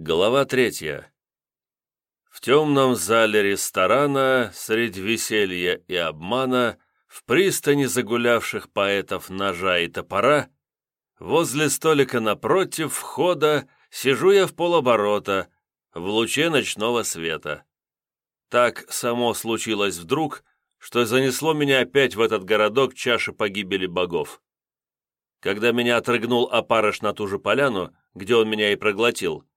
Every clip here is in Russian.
Глава третья. В темном зале ресторана, среди веселья и обмана, в пристани загулявших поэтов ножа и топора, возле столика напротив входа сижу я в полоборота, в луче ночного света. Так само случилось вдруг, что занесло меня опять в этот городок чаши погибели богов. Когда меня отрыгнул опарыш на ту же поляну, где он меня и проглотил,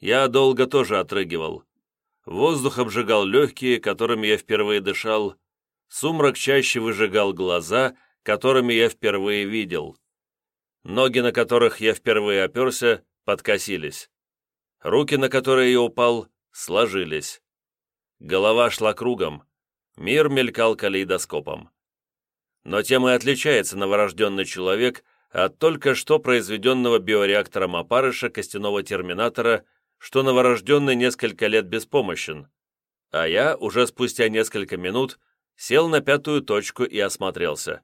я долго тоже отрыгивал. Воздух обжигал легкие, которыми я впервые дышал. Сумрак чаще выжигал глаза, которыми я впервые видел. Ноги, на которых я впервые оперся, подкосились. Руки, на которые я упал, сложились. Голова шла кругом. Мир мелькал калейдоскопом. Но тем и отличается новорожденный человек от только что произведенного биореактором опарыша костяного терминатора – что новорожденный несколько лет беспомощен, а я уже спустя несколько минут сел на пятую точку и осмотрелся.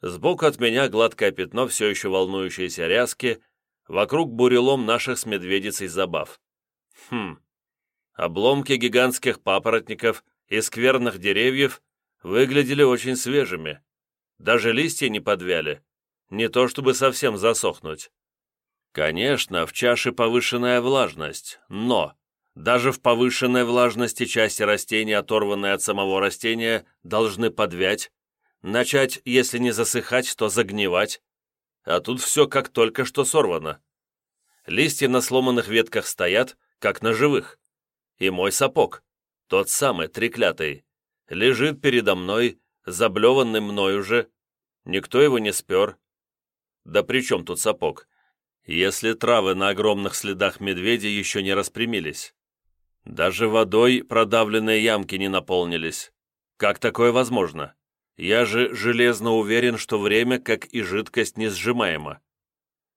Сбоку от меня гладкое пятно все еще волнующейся ряски, вокруг бурелом наших с медведицей забав. Хм, обломки гигантских папоротников и скверных деревьев выглядели очень свежими. Даже листья не подвяли, не то чтобы совсем засохнуть. Конечно, в чаше повышенная влажность, но даже в повышенной влажности части растения, оторванные от самого растения, должны подвять, начать, если не засыхать, то загнивать, а тут все как только что сорвано. Листья на сломанных ветках стоят, как на живых. И мой сапог, тот самый, треклятый, лежит передо мной, заблеванный мной уже. Никто его не спер. Да при чем тут сапог? Если травы на огромных следах медведя еще не распрямились. Даже водой продавленные ямки не наполнились. Как такое возможно? Я же железно уверен, что время, как и жидкость, не сжимаемо.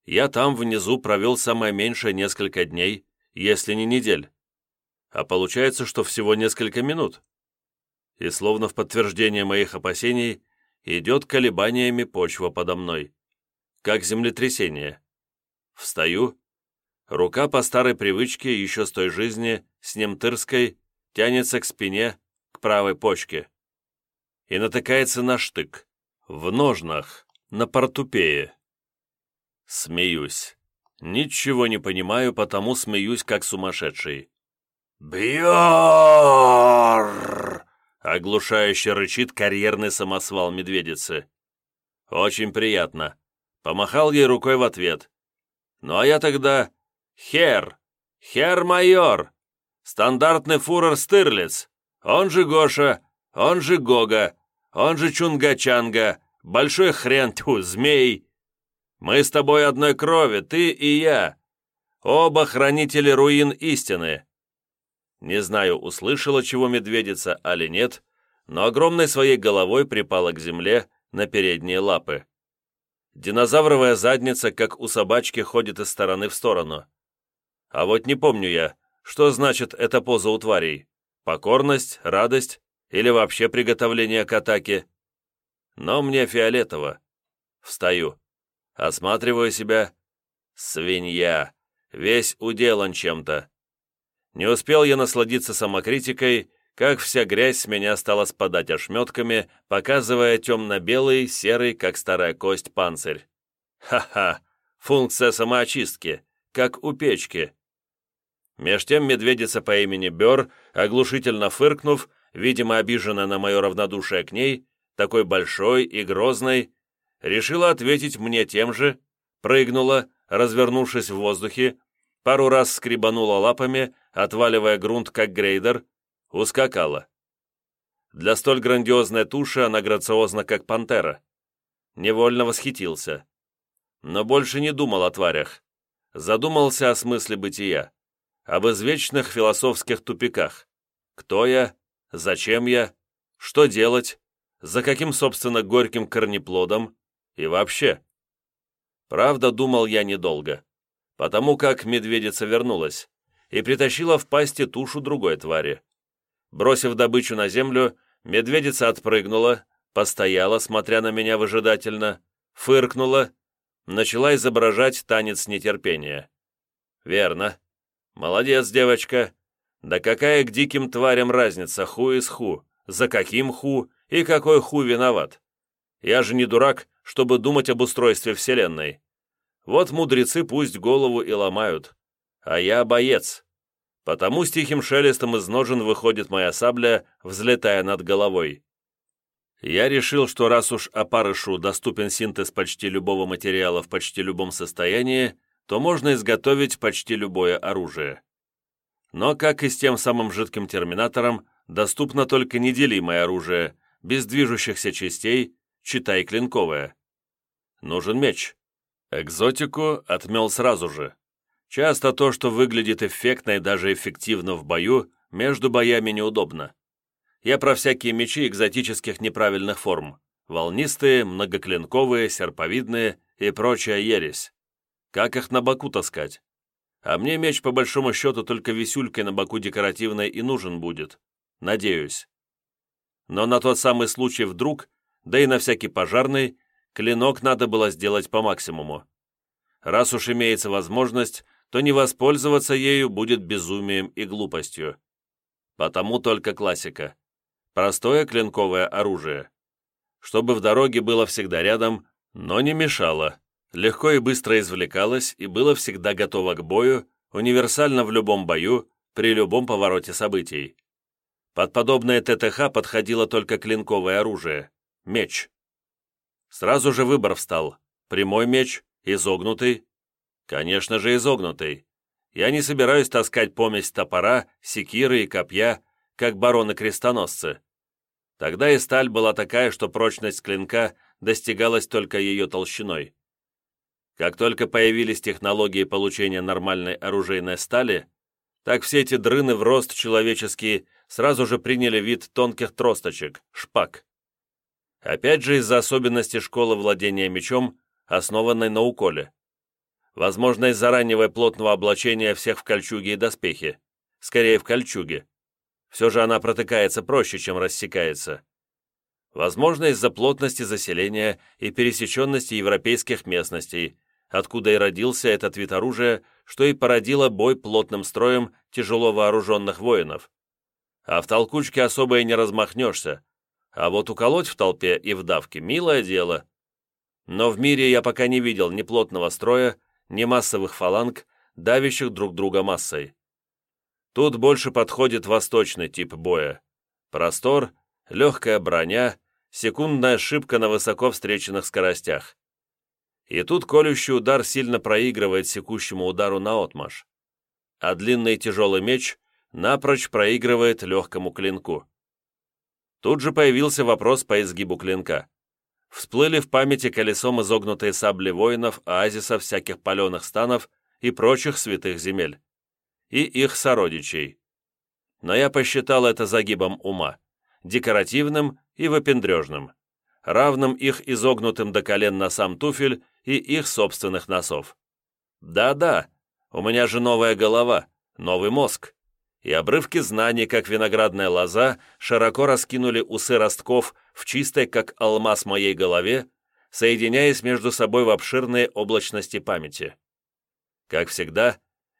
Я там внизу провел самое меньшее несколько дней, если не недель. А получается, что всего несколько минут. И словно в подтверждение моих опасений идет колебаниями почва подо мной. Как землетрясение. Встаю. Рука по старой привычке, еще с той жизни, с немтырской, тянется к спине, к правой почке. И натыкается на штык. В ножнах, на портупее. Смеюсь. Ничего не понимаю, потому смеюсь, как сумасшедший. «Бьор!» — оглушающе рычит карьерный самосвал медведицы. «Очень приятно». Помахал ей рукой в ответ. Ну а я тогда Хер, Хер-майор, стандартный фурор Стырлиц, он же Гоша, он же Гога, он же Чунга-Чанга, большой хрен, тьфу, змей. Мы с тобой одной крови, ты и я. Оба хранители руин истины. Не знаю, услышала чего медведица, али нет, но огромной своей головой припала к земле на передние лапы. Динозавровая задница, как у собачки, ходит из стороны в сторону. А вот не помню я, что значит эта поза у тварей. Покорность, радость или вообще приготовление к атаке. Но мне фиолетово. Встаю. Осматриваю себя. Свинья. Весь уделан чем-то. Не успел я насладиться самокритикой, как вся грязь с меня стала спадать ошметками, показывая темно-белый, серый, как старая кость, панцирь. Ха-ха! Функция самоочистки, как у печки. Меж тем медведица по имени Бер, оглушительно фыркнув, видимо, обиженная на мое равнодушие к ней, такой большой и грозной, решила ответить мне тем же, прыгнула, развернувшись в воздухе, пару раз скребанула лапами, отваливая грунт, как грейдер, Ускакала. Для столь грандиозной туши она грациозна, как пантера. Невольно восхитился. Но больше не думал о тварях. Задумался о смысле бытия. Об извечных философских тупиках. Кто я? Зачем я? Что делать? За каким, собственно, горьким корнеплодом? И вообще? Правда, думал я недолго. Потому как медведица вернулась и притащила в пасти тушу другой твари. Бросив добычу на землю, медведица отпрыгнула, постояла, смотря на меня выжидательно, фыркнула, начала изображать танец нетерпения. Верно. «Молодец, девочка. Да какая к диким тварям разница, ху из ху, за каким ху и какой ху виноват? Я же не дурак, чтобы думать об устройстве Вселенной. Вот мудрецы пусть голову и ломают. А я боец. Потому с тихим шелестом из ножен выходит моя сабля, взлетая над головой. Я решил, что раз уж опарышу доступен синтез почти любого материала в почти любом состоянии, то можно изготовить почти любое оружие. Но, как и с тем самым жидким терминатором, доступно только неделимое оружие, без движущихся частей, читай клинковое. Нужен меч. Экзотику отмел сразу же. Часто то, что выглядит эффектно и даже эффективно в бою, между боями неудобно. Я про всякие мечи экзотических неправильных форм. Волнистые, многоклинковые, серповидные и прочая ересь. Как их на боку таскать? А мне меч, по большому счету, только висюлькой на боку декоративной и нужен будет. Надеюсь. Но на тот самый случай вдруг, да и на всякий пожарный, клинок надо было сделать по максимуму. Раз уж имеется возможность, то не воспользоваться ею будет безумием и глупостью. Потому только классика. Простое клинковое оружие. Чтобы в дороге было всегда рядом, но не мешало. Легко и быстро извлекалось и было всегда готово к бою, универсально в любом бою, при любом повороте событий. Под подобное ТТХ подходило только клинковое оружие – меч. Сразу же выбор встал – прямой меч, изогнутый. Конечно же, изогнутый. Я не собираюсь таскать помесь топора, секиры и копья, как бароны-крестоносцы. Тогда и сталь была такая, что прочность клинка достигалась только ее толщиной. Как только появились технологии получения нормальной оружейной стали, так все эти дрыны в рост человеческие сразу же приняли вид тонких тросточек, шпаг. Опять же из-за особенностей школы владения мечом, основанной на уколе. Возможность зараннего плотного облачения всех в кольчуге и доспехи. Скорее, в кольчуге. Все же она протыкается проще, чем рассекается. Возможно, из-за плотности заселения и пересеченности европейских местностей, откуда и родился этот вид оружия, что и породило бой плотным строем тяжело вооруженных воинов. А в толкучке особо и не размахнешься, а вот уколоть в толпе и в давке – милое дело. Но в мире я пока не видел ни плотного строя, ни массовых фаланг, давящих друг друга массой. Тут больше подходит восточный тип боя. Простор, легкая броня, секундная ошибка на высоко встреченных скоростях. И тут колющий удар сильно проигрывает секущему удару на отмаш. А длинный тяжелый меч напрочь проигрывает легкому клинку. Тут же появился вопрос по изгибу клинка. Всплыли в памяти колесом изогнутые сабли воинов, оазисов всяких паленых станов и прочих святых земель и их сородичей. Но я посчитал это загибом ума, декоративным и выпендрежным, равным их изогнутым до колен носам туфель и их собственных носов. Да-да, у меня же новая голова, новый мозг, и обрывки знаний, как виноградная лоза, широко раскинули усы ростков в чистой, как алмаз моей голове, соединяясь между собой в обширные облачности памяти. Как всегда,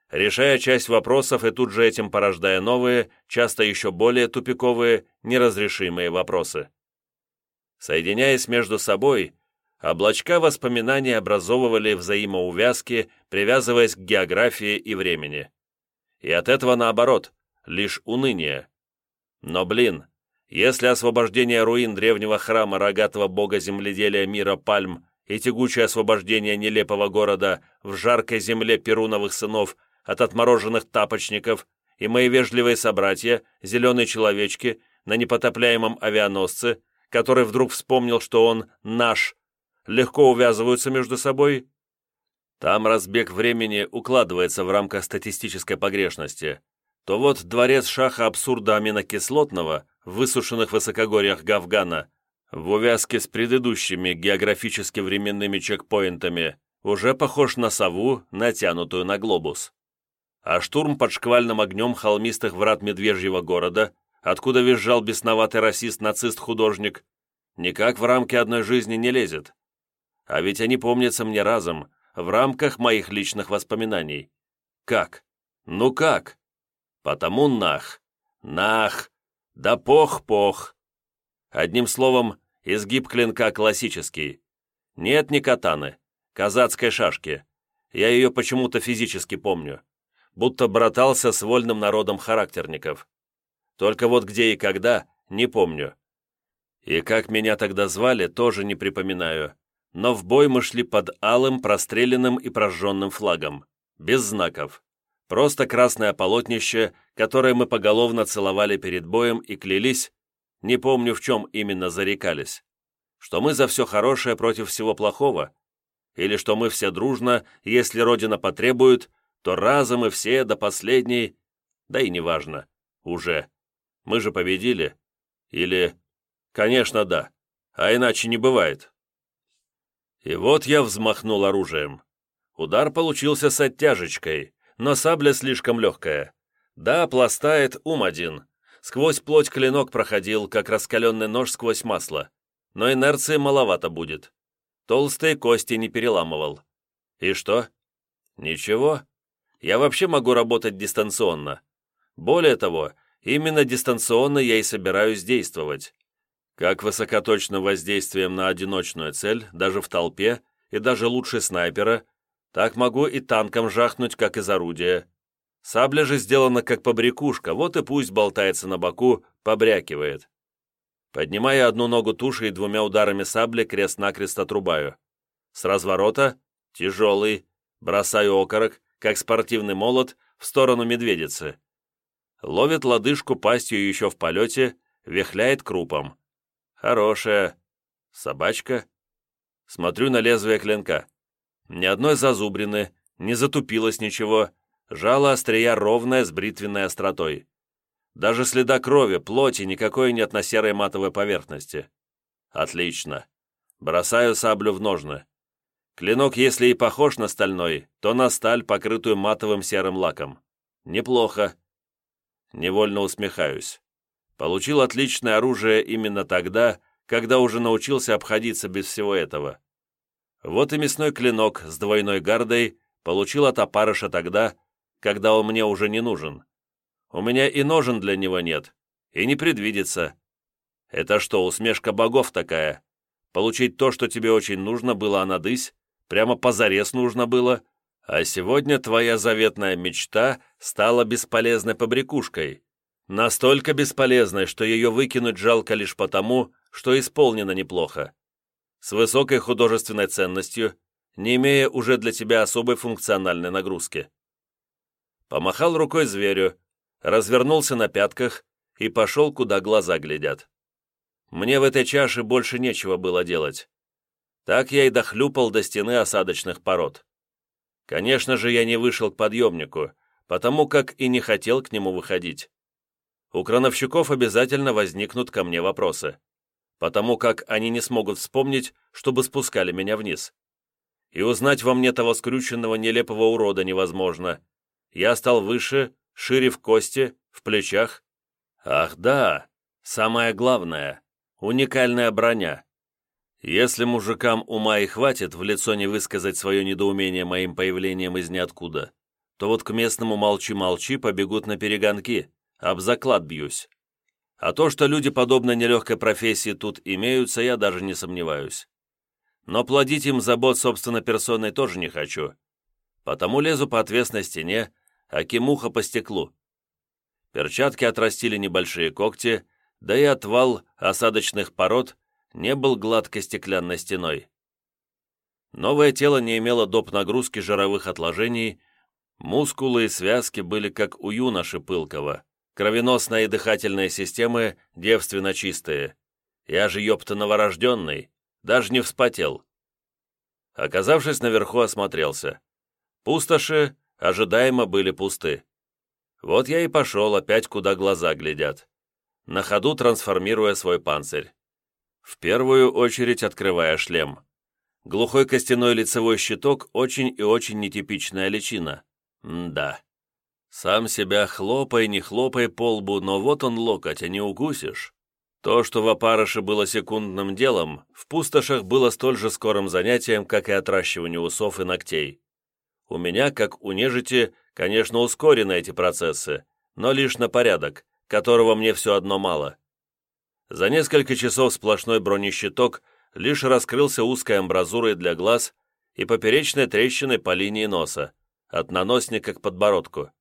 решая часть вопросов и тут же этим порождая новые, часто еще более тупиковые, неразрешимые вопросы. Соединяясь между собой, облачка воспоминаний образовывали взаимоувязки, привязываясь к географии и времени. И от этого наоборот, лишь уныние. Но, блин, если освобождение руин древнего храма рогатого бога земледелия мира Пальм и тягучее освобождение нелепого города в жаркой земле перуновых сынов от отмороженных тапочников, и мои вежливые собратья, зеленые человечки, на непотопляемом авианосце, который вдруг вспомнил, что он наш, легко увязываются между собой? Там разбег времени укладывается в рамках статистической погрешности. То вот дворец шаха абсурда аминокислотного в высушенных высокогорьях Гавгана в увязке с предыдущими географически-временными чекпоинтами уже похож на сову, натянутую на глобус а штурм под шквальным огнем холмистых врат Медвежьего города, откуда визжал бесноватый расист-нацист-художник, никак в рамки одной жизни не лезет. А ведь они помнятся мне разом, в рамках моих личных воспоминаний. Как? Ну как? Потому нах. Нах. Да пох-пох. Одним словом, изгиб клинка классический. Нет ни катаны, казацкой шашки. Я ее почему-то физически помню. Будто братался с вольным народом характерников. Только вот где и когда, не помню. И как меня тогда звали, тоже не припоминаю. Но в бой мы шли под алым, простреленным и прожженным флагом. Без знаков. Просто красное полотнище, которое мы поголовно целовали перед боем и клялись, не помню в чем именно зарекались, что мы за все хорошее против всего плохого, или что мы все дружно, если Родина потребует, то разом и все до последней, да и неважно, уже. Мы же победили. Или... Конечно, да. А иначе не бывает. И вот я взмахнул оружием. Удар получился с оттяжечкой, но сабля слишком легкая. Да, пластает ум один. Сквозь плоть клинок проходил, как раскаленный нож сквозь масло. Но инерции маловато будет. Толстые кости не переламывал. И что? Ничего. Я вообще могу работать дистанционно. Более того, именно дистанционно я и собираюсь действовать. Как высокоточным воздействием на одиночную цель, даже в толпе, и даже лучше снайпера, так могу и танком жахнуть, как из орудия. Сабля же сделана как побрякушка, вот и пусть болтается на боку, побрякивает. Поднимая одну ногу туши и двумя ударами сабли крест-накрест отрубаю. С разворота, тяжелый, бросаю окорок, как спортивный молот, в сторону медведицы. Ловит лодыжку пастью еще в полете, вихляет крупом. Хорошая. Собачка. Смотрю на лезвие клинка. Ни одной зазубрины, не затупилось ничего, жало острия ровное с бритвенной остротой. Даже следа крови, плоти никакой нет на серой матовой поверхности. Отлично. Бросаю саблю в ножны. Клинок, если и похож на стальной, то на сталь, покрытую матовым серым лаком. Неплохо. Невольно усмехаюсь. Получил отличное оружие именно тогда, когда уже научился обходиться без всего этого. Вот и мясной клинок с двойной гардой получил от опарыша тогда, когда он мне уже не нужен. У меня и ножен для него нет, и не предвидится. Это что, усмешка богов такая? Получить то, что тебе очень нужно было, анадысь, прямо позарез нужно было, а сегодня твоя заветная мечта стала бесполезной побрякушкой. Настолько бесполезной, что ее выкинуть жалко лишь потому, что исполнено неплохо с высокой художественной ценностью, не имея уже для тебя особой функциональной нагрузки. Помахал рукой зверю, развернулся на пятках и пошел, куда глаза глядят. Мне в этой чаше больше нечего было делать. Так я и дохлюпал до стены осадочных пород. Конечно же, я не вышел к подъемнику, потому как и не хотел к нему выходить. У крановщиков обязательно возникнут ко мне вопросы потому как они не смогут вспомнить, чтобы спускали меня вниз. И узнать во мне того скрюченного нелепого урода невозможно. Я стал выше, шире в кости, в плечах. Ах да, самое главное — уникальная броня. Если мужикам ума и хватит в лицо не высказать свое недоумение моим появлением из ниоткуда, то вот к местному молчи-молчи побегут на перегонки, об заклад бьюсь. А то, что люди подобной нелегкой профессии тут имеются, я даже не сомневаюсь. Но плодить им забот собственно персоной тоже не хочу. Потому лезу по отвесной стене, а кимуха по стеклу. Перчатки отрастили небольшие когти, да и отвал осадочных пород не был гладкой стеклянной стеной. Новое тело не имело доп. нагрузки жировых отложений, мускулы и связки были как у юноши пылкого, Кровеносная и дыхательная системы девственно чистые. Я же, ёпта, новорожденный, даже не вспотел. Оказавшись наверху, осмотрелся. Пустоши ожидаемо были пусты. Вот я и пошел опять, куда глаза глядят. На ходу трансформируя свой панцирь. В первую очередь открывая шлем. Глухой костяной лицевой щиток очень и очень нетипичная личина. М да. Сам себя хлопай, не хлопай по лбу, но вот он локоть, а не укусишь. То, что в опарыше было секундным делом, в пустошах было столь же скорым занятием, как и отращивание усов и ногтей. У меня, как у нежити, Конечно, ускорены эти процессы, но лишь на порядок, которого мне все одно мало. За несколько часов сплошной бронещиток лишь раскрылся узкой амбразурой для глаз и поперечной трещиной по линии носа, от наносника к подбородку.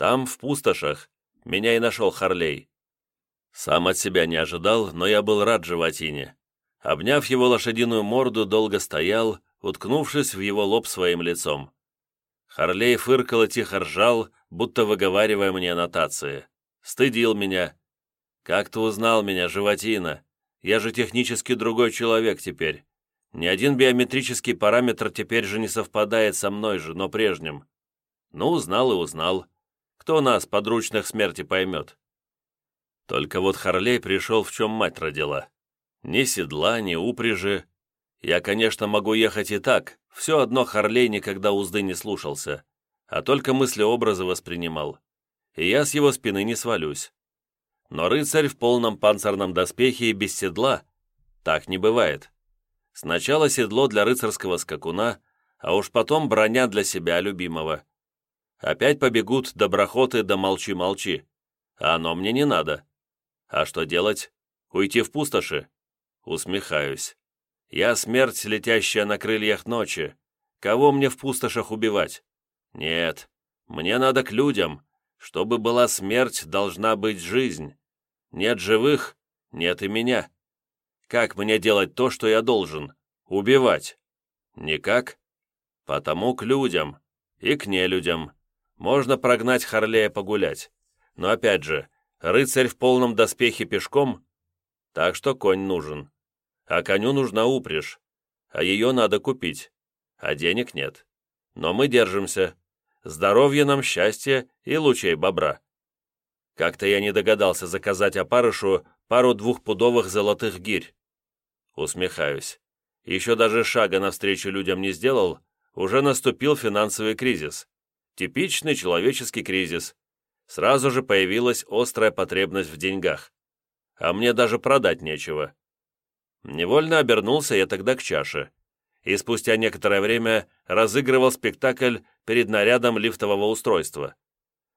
Там, в пустошах, меня и нашел Харлей. Сам от себя не ожидал, но я был рад животине. Обняв его лошадиную морду, долго стоял, уткнувшись в его лоб своим лицом. Харлей фыркал и тихо ржал, будто выговаривая мне аннотации. Стыдил меня. «Как ты узнал меня, животина? Я же технически другой человек теперь. Ни один биометрический параметр теперь же не совпадает со мной же, но прежним. Ну, узнал и узнал. Кто нас, подручных смерти, поймет?» Только вот Харлей пришел, в чем мать родила. Ни седла, ни упряжи. Я, конечно, могу ехать и так, все одно Харлей никогда узды не слушался, а только мысли-образы воспринимал. И я с его спины не свалюсь. Но рыцарь в полном панцирном доспехе и без седла так не бывает. Сначала седло для рыцарского скакуна, а уж потом броня для себя любимого. Опять побегут доброхоты да молчи-молчи. А оно мне не надо. А что делать? Уйти в пустоши? Усмехаюсь. Я смерть, летящая на крыльях ночи. Кого мне в пустошах убивать? Нет, мне надо к людям. Чтобы была смерть, должна быть жизнь. Нет живых, нет и меня. Как мне делать то, что я должен? Убивать? Никак. Потому к людям и к нелюдям. Можно прогнать Харлея погулять. Но опять же, рыцарь в полном доспехе пешком, так что конь нужен а коню нужна упряжь, а ее надо купить, а денег нет. Но мы держимся. Здоровье нам, счастье и лучей бобра. Как-то я не догадался заказать опарышу пару двухпудовых золотых гирь. Усмехаюсь. Еще даже шага навстречу людям не сделал, уже наступил финансовый кризис. Типичный человеческий кризис. Сразу же появилась острая потребность в деньгах. А мне даже продать нечего. Невольно обернулся я тогда к чаше, и спустя некоторое время разыгрывал спектакль перед нарядом лифтового устройства.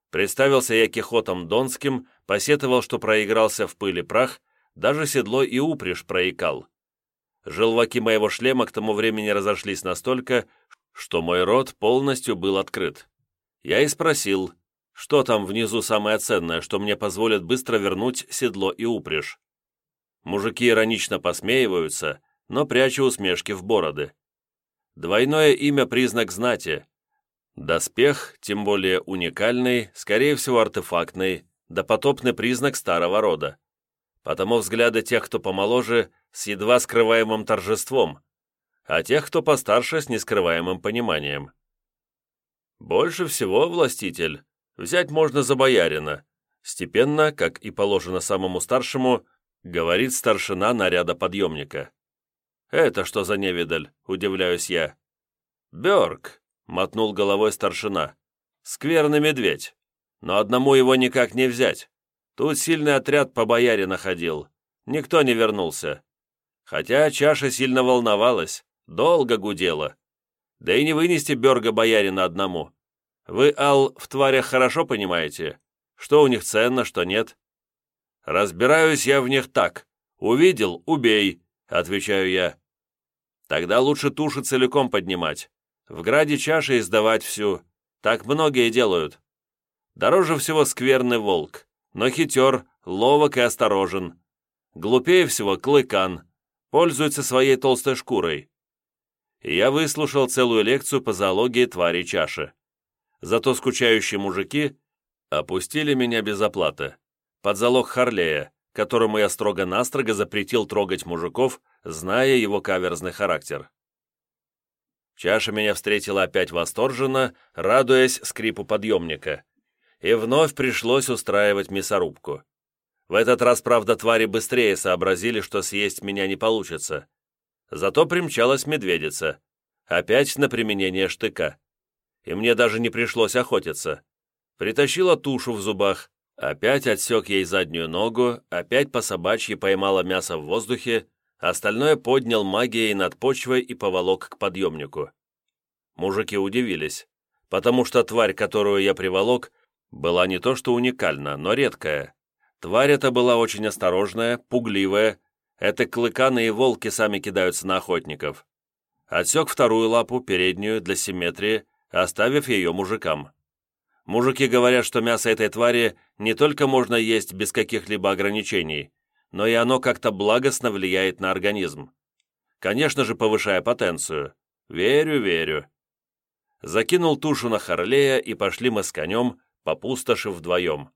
Представился я Кихотом Донским, посетовал, что проигрался в пыли прах, даже седло и упряжь проикал. Желваки моего шлема к тому времени разошлись настолько, что мой рот полностью был открыт. Я и спросил, что там внизу самое ценное, что мне позволит быстро вернуть седло и упряжь. Мужики иронично посмеиваются, но прячу усмешки в бороды. Двойное имя – признак знати. Доспех, тем более уникальный, скорее всего артефактный, допотопный признак старого рода. Потому взгляды тех, кто помоложе, с едва скрываемым торжеством, а тех, кто постарше, с нескрываемым пониманием. Больше всего, властитель, взять можно за боярина. Степенно, как и положено самому старшему, говорит старшина наряда подъемника. «Это что за невидаль?» – удивляюсь я. «Бёрк», – мотнул головой старшина. «Скверный медведь. Но одному его никак не взять. Тут сильный отряд по бояре находил. Никто не вернулся. Хотя чаша сильно волновалась, долго гудела. Да и не вынести Бёрга боярина одному. Вы, Ал, в тварях хорошо понимаете? Что у них ценно, что нет?» «Разбираюсь я в них так. Увидел — убей», — отвечаю я. «Тогда лучше туши целиком поднимать. В граде чаши издавать всю. Так многие делают. Дороже всего скверный волк, но хитер, ловок и осторожен. Глупее всего клыкан, пользуется своей толстой шкурой. Я выслушал целую лекцию по зоологии твари чаши. Зато скучающие мужики опустили меня без оплаты под залог Харлея, которому я строго-настрого запретил трогать мужиков, зная его каверзный характер. Чаша меня встретила опять восторженно, радуясь скрипу подъемника. И вновь пришлось устраивать мясорубку. В этот раз, правда, твари быстрее сообразили, что съесть меня не получится. Зато примчалась медведица. Опять на применение штыка. И мне даже не пришлось охотиться. Притащила тушу в зубах, Опять отсек ей заднюю ногу, опять по собачьи поймала мясо в воздухе, остальное поднял магией над почвой и поволок к подъемнику. Мужики удивились. потому что тварь, которую я приволок, была не то что уникальна, но редкая. Тварь эта была очень осторожная, пугливая, это клыканы и волки сами кидаются на охотников. Отсек вторую лапу, переднюю, для симметрии, оставив ее мужикам. Мужики говорят, что мясо этой твари не только можно есть без каких-либо ограничений, но и оно как-то благостно влияет на организм. Конечно же, повышая потенцию. Верю, верю. Закинул тушу на Харлея, и пошли мы с конем, по пустоши вдвоем.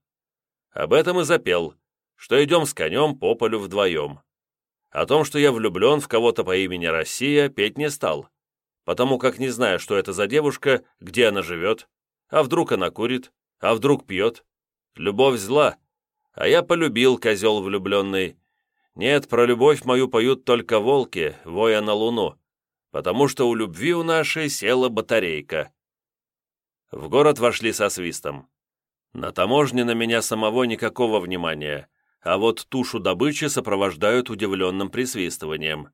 Об этом и запел, что идем с конем по полю вдвоем. О том, что я влюблен в кого-то по имени Россия, петь не стал, потому как не знаю, что это за девушка, где она живет, а вдруг она курит, а вдруг пьет. Любовь зла, а я полюбил, козел влюбленный. Нет, про любовь мою поют только волки, воя на луну, потому что у любви у нашей села батарейка. В город вошли со свистом. На таможне на меня самого никакого внимания, а вот тушу добычи сопровождают удивленным присвистыванием.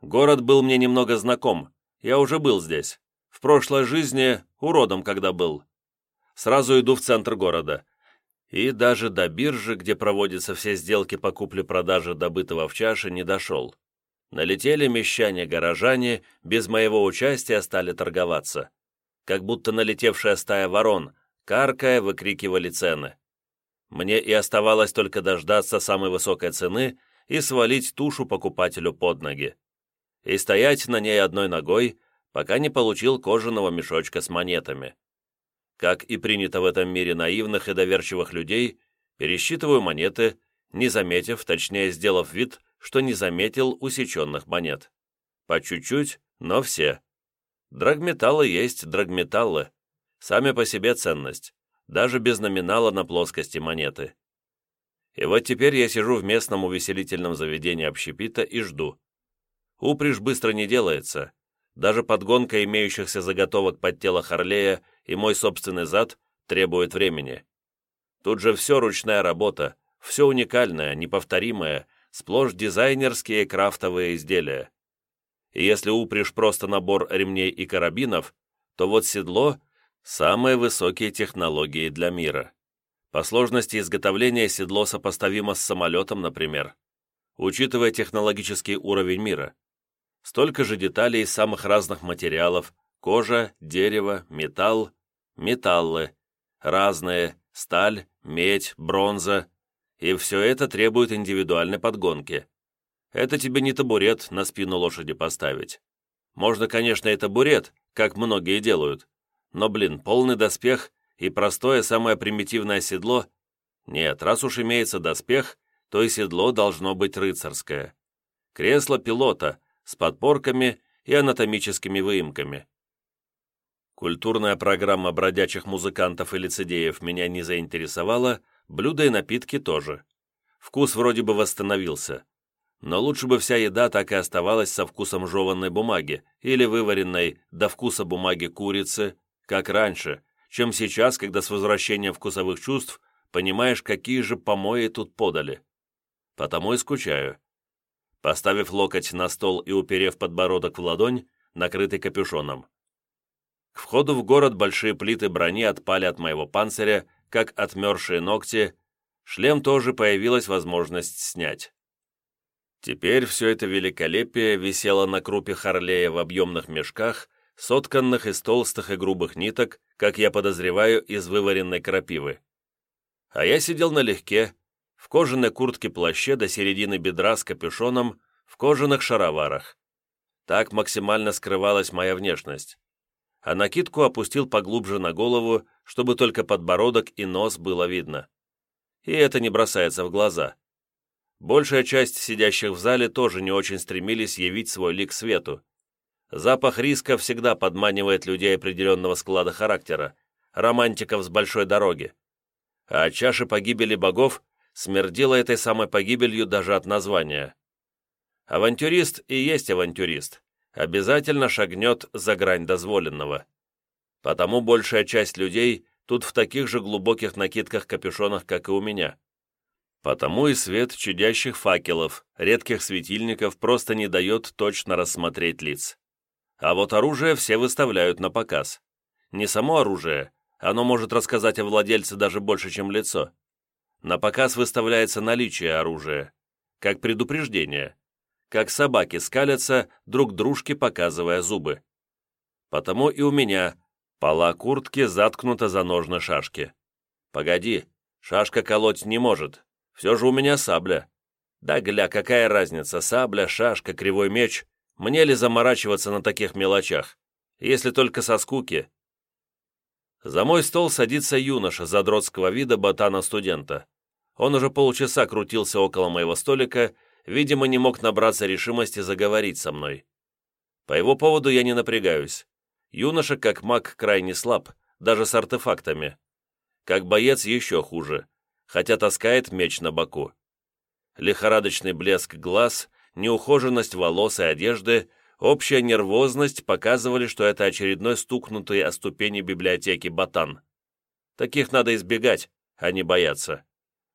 Город был мне немного знаком, я уже был здесь. В прошлой жизни уродом когда был. Сразу иду в центр города. И даже до биржи, где проводятся все сделки по купле-продаже добытого в чаше, не дошел. Налетели мещане-горожане, без моего участия стали торговаться. Как будто налетевшая стая ворон, каркая, выкрикивали цены. Мне и оставалось только дождаться самой высокой цены и свалить тушу покупателю под ноги. И стоять на ней одной ногой, пока не получил кожаного мешочка с монетами. Как и принято в этом мире наивных и доверчивых людей, пересчитываю монеты, не заметив, точнее сделав вид, что не заметил усеченных монет. По чуть-чуть, но все. Драгметаллы есть драгметаллы. Сами по себе ценность даже без номинала на плоскости монеты. И вот теперь я сижу в местном увеселительном заведении общепита и жду. Упряжь быстро не делается. Даже подгонка имеющихся заготовок под тело Харлея и мой собственный зад требует времени. Тут же все ручная работа, все уникальное, неповторимое, сплошь дизайнерские крафтовые изделия. И если упряжь просто набор ремней и карабинов, то вот седло Самые высокие технологии для мира. По сложности изготовления седло сопоставимо с самолетом, например. Учитывая технологический уровень мира. Столько же деталей из самых разных материалов – кожа, дерево, металл, металлы, разные, сталь, медь, бронза. И все это требует индивидуальной подгонки. Это тебе не табурет на спину лошади поставить. Можно, конечно, и табурет, как многие делают, но, блин, полный доспех и простое самое примитивное седло? Нет, раз уж имеется доспех, то и седло должно быть рыцарское. Кресло пилота с подпорками и анатомическими выемками. Культурная программа бродячих музыкантов и лицедеев меня не заинтересовала, блюда и напитки тоже. Вкус вроде бы восстановился. Но лучше бы вся еда так и оставалась со вкусом жеванной бумаги или вываренной до вкуса бумаги курицы, как раньше, чем сейчас, когда с возвращением вкусовых чувств понимаешь, какие же помои тут подали. Потому и скучаю. Поставив локоть на стол и уперев подбородок в ладонь, накрытый капюшоном. К входу в город большие плиты брони отпали от моего панциря, как отмерзшие ногти, шлем тоже появилась возможность снять. Теперь все это великолепие висело на крупе Харлея в объемных мешках, сотканных из толстых и грубых ниток, как я подозреваю, из вываренной крапивы. А я сидел налегке, в кожаной куртке-плаще до середины бедра с капюшоном, в кожаных шароварах. Так максимально скрывалась моя внешность. А накидку опустил поглубже на голову, чтобы только подбородок и нос было видно. И это не бросается в глаза. Большая часть сидящих в зале тоже не очень стремились явить свой лик свету, Запах риска всегда подманивает людей определенного склада характера, романтиков с большой дороги. А чаша погибели богов смердила этой самой погибелью даже от названия. Авантюрист и есть авантюрист, обязательно шагнет за грань дозволенного. Потому большая часть людей тут в таких же глубоких накидках-капюшонах, как и у меня. Потому и свет чудящих факелов, редких светильников просто не дает точно рассмотреть лиц. А вот оружие все выставляют на показ. Не само оружие, оно может рассказать о владельце даже больше, чем лицо. На показ выставляется наличие оружия, как предупреждение, как собаки скалятся, друг дружке показывая зубы. Потому и у меня пола куртки заткнута за ножны шашки. Погоди, шашка колоть не может, все же у меня сабля. Да, гля, какая разница, сабля, шашка, кривой меч, мне ли заморачиваться на таких мелочах, если только со скуки. За мой стол садится юноша задротского вида ботана-студента. Он уже полчаса крутился около моего столика, видимо, не мог набраться решимости заговорить со мной. По его поводу я не напрягаюсь. Юноша, как маг, крайне слаб, даже с артефактами. Как боец еще хуже, хотя таскает меч на боку. Лихорадочный блеск глаз, неухоженность волос и одежды, общая нервозность показывали, что это очередной стукнутый о ступени библиотеки ботан. Таких надо избегать, а не бояться.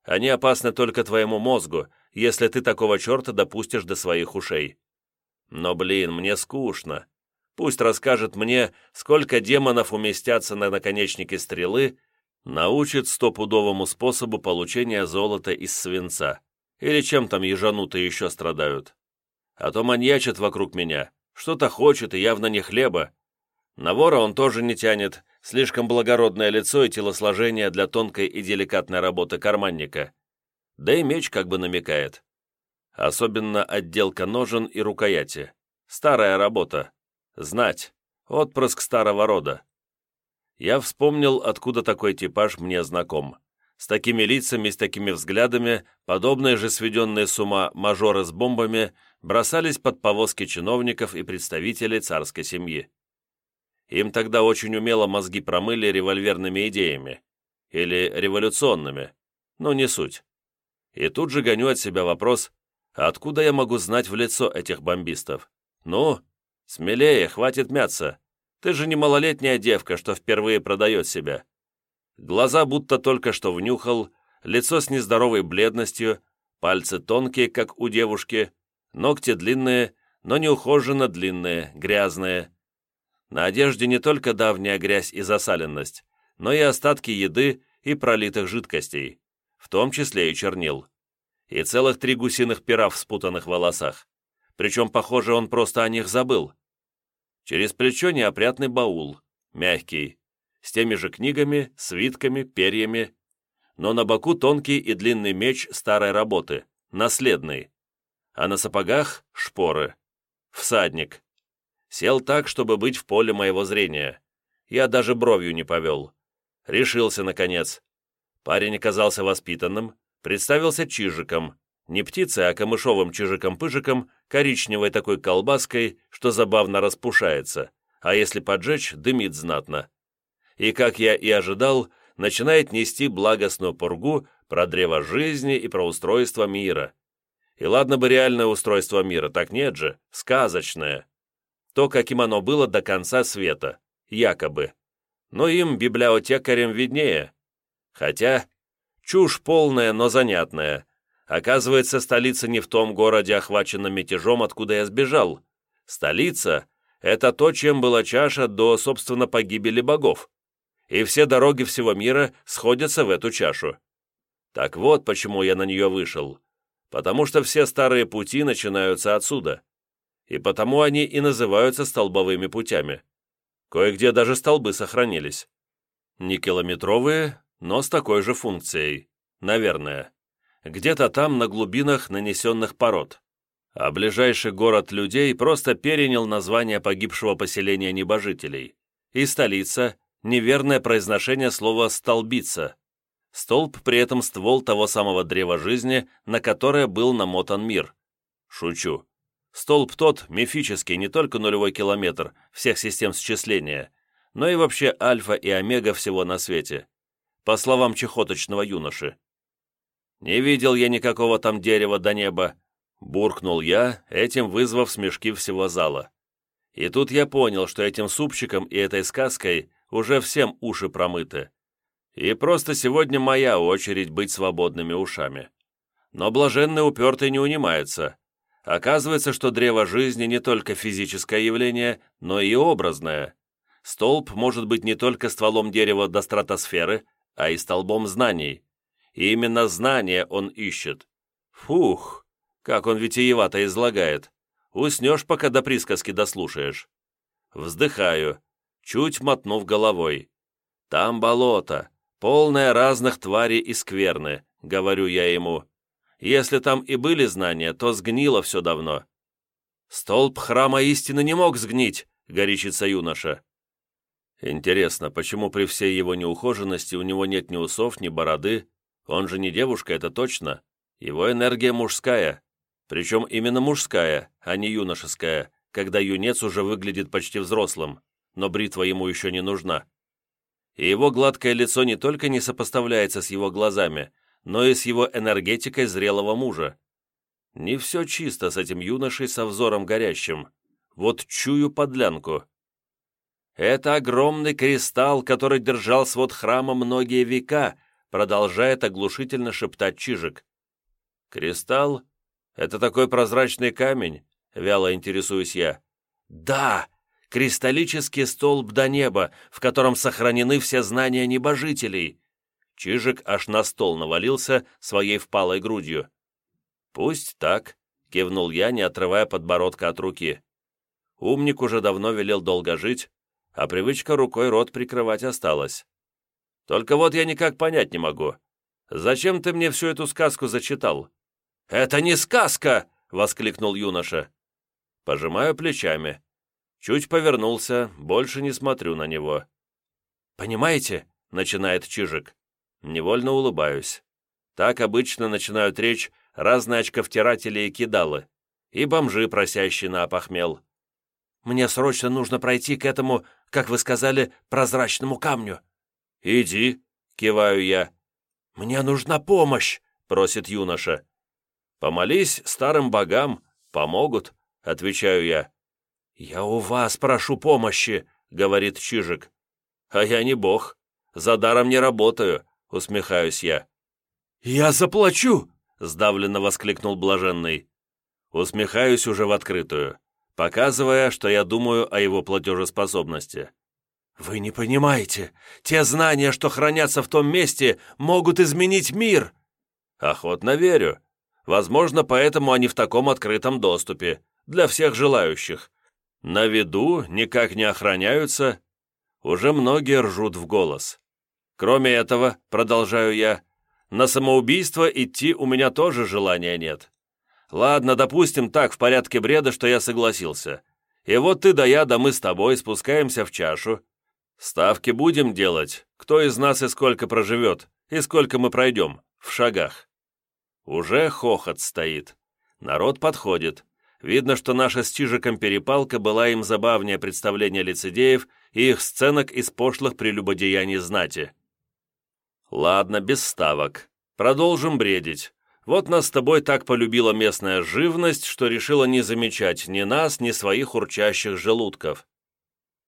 Они опасны только твоему мозгу, если ты такого черта допустишь до своих ушей. Но, блин, мне скучно. Пусть расскажет мне, сколько демонов уместятся на наконечнике стрелы, научит стопудовому способу получения золота из свинца. Или чем там ежануты еще страдают. А то маньячит вокруг меня, что-то хочет и явно не хлеба. На вора он тоже не тянет, слишком благородное лицо и телосложение для тонкой и деликатной работы карманника. Да и меч как бы намекает. Особенно отделка ножен и рукояти. Старая работа. Знать. Отпрыск старого рода. Я вспомнил, откуда такой типаж мне знаком. С такими лицами, с такими взглядами, подобные же сведенные с ума мажоры с бомбами бросались под повозки чиновников и представителей царской семьи. Им тогда очень умело мозги промыли револьверными идеями. Или революционными. Но не суть. И тут же гоню от себя вопрос, откуда я могу знать в лицо этих бомбистов? Ну, «Смелее, хватит мяться. Ты же не малолетняя девка, что впервые продает себя». Глаза будто только что внюхал, лицо с нездоровой бледностью, пальцы тонкие, как у девушки, ногти длинные, но неухоженно длинные, грязные. На одежде не только давняя грязь и засаленность, но и остатки еды и пролитых жидкостей, в том числе и чернил. И целых три гусиных пера в спутанных волосах причем, похоже, он просто о них забыл. Через плечо неопрятный баул, мягкий, с теми же книгами, свитками, перьями, но на боку тонкий и длинный меч старой работы, наследный, а на сапогах — шпоры. Всадник. Сел так, чтобы быть в поле моего зрения. Я даже бровью не повел. Решился, наконец. Парень оказался воспитанным, представился чижиком, не птицей, а камышовым чижиком-пыжиком, коричневой такой колбаской, что забавно распушается, а если поджечь, дымит знатно. И, как я и ожидал, начинает нести благостную пургу про древо жизни и про устройство мира. И ладно бы реальное устройство мира, так нет же, сказочное. То, каким оно было до конца света, якобы. Но им, библиотекарям, виднее. Хотя, чушь полная, но занятная – Оказывается, столица не в том городе, охваченном мятежом, откуда я сбежал. Столица — это то, чем была чаша до, собственно, погибели богов. И все дороги всего мира сходятся в эту чашу. Так вот, почему я на нее вышел. Потому что все старые пути начинаются отсюда. И потому они и называются столбовыми путями. Кое-где даже столбы сохранились. Не километровые, но с такой же функцией. Наверное где-то там на глубинах нанесенных пород. А ближайший город людей просто перенял название погибшего поселения небожителей. И столица – неверное произношение слова «столбица». Столб при этом ствол того самого древа жизни, на которое был намотан мир. Шучу. Столб тот мифический не только нулевой километр всех систем счисления, но и вообще альфа и омега всего на свете. По словам чехоточного юноши. «Не видел я никакого там дерева до неба», — буркнул я, этим вызвав смешки всего зала. И тут я понял, что этим супчиком и этой сказкой уже всем уши промыты. И просто сегодня моя очередь быть свободными ушами. Но блаженный упертый не унимается. Оказывается, что древо жизни не только физическое явление, но и образное. Столб может быть не только стволом дерева до стратосферы, а и столбом знаний. И именно знания он ищет. Фух, как он витиевато излагает. Уснешь, пока до присказки дослушаешь. Вздыхаю, чуть мотнув головой. Там болото, полное разных тварей и скверны, говорю я ему. Если там и были знания, то сгнило все давно. Столб храма истины не мог сгнить, горячится юноша. Интересно, почему при всей его неухоженности у него нет ни усов, ни бороды? Он же не девушка, это точно. Его энергия мужская. Причем именно мужская, а не юношеская, когда юнец уже выглядит почти взрослым, но бритва ему еще не нужна. И его гладкое лицо не только не сопоставляется с его глазами, но и с его энергетикой зрелого мужа. Не все чисто с этим юношей со взором горящим. Вот чую подлянку. Это огромный кристалл, который держал свод храма многие века, продолжает оглушительно шептать Чижик. Кристалл? Это такой прозрачный камень? Вяло интересуюсь я. Да, кристаллический столб до неба, в котором сохранены все знания небожителей. Чижик аж на стол навалился своей впалой грудью. «Пусть так», — кивнул я, не отрывая подбородка от руки. Умник уже давно велел долго жить, а привычка рукой рот прикрывать осталась. Только вот я никак понять не могу. Зачем ты мне всю эту сказку зачитал?» «Это не сказка!» — воскликнул юноша. Пожимаю плечами. Чуть повернулся, больше не смотрю на него. «Понимаете?» — начинает Чижик. Невольно улыбаюсь. Так обычно начинают речь разные очковтиратели и кидалы, и бомжи, просящие на опохмел. Мне срочно нужно пройти к этому, как вы сказали, прозрачному камню». «Иди», — киваю я. «Мне нужна помощь», — просит юноша. «Помолись старым богам, помогут», — отвечаю я. «Я у вас прошу помощи», — говорит Чижик. «А я не бог. За даром не работаю», — усмехаюсь я. «Я заплачу!» — сдавленно воскликнул блаженный. Усмехаюсь уже в открытую показывая, что я думаю о его платежеспособности. «Вы не понимаете. Те знания, что хранятся в том месте, могут изменить мир!» «Охотно верю. Возможно, поэтому они в таком открытом доступе, для всех желающих. На виду никак не охраняются. Уже многие ржут в голос. Кроме этого, продолжаю я, на самоубийство идти у меня тоже желания нет. Ладно, допустим, так, в порядке бреда, что я согласился. И вот ты да я, да мы с тобой спускаемся в чашу. Ставки будем делать, кто из нас и сколько проживет, и сколько мы пройдем, в шагах. Уже хохот стоит. Народ подходит. Видно, что наша с Чижиком перепалка была им забавнее представления лицедеев и их сценок из пошлых прелюбодеяний знати. Ладно, без ставок. Продолжим бредить. Вот нас с тобой так полюбила местная живность, что решила не замечать ни нас, ни своих урчащих желудков».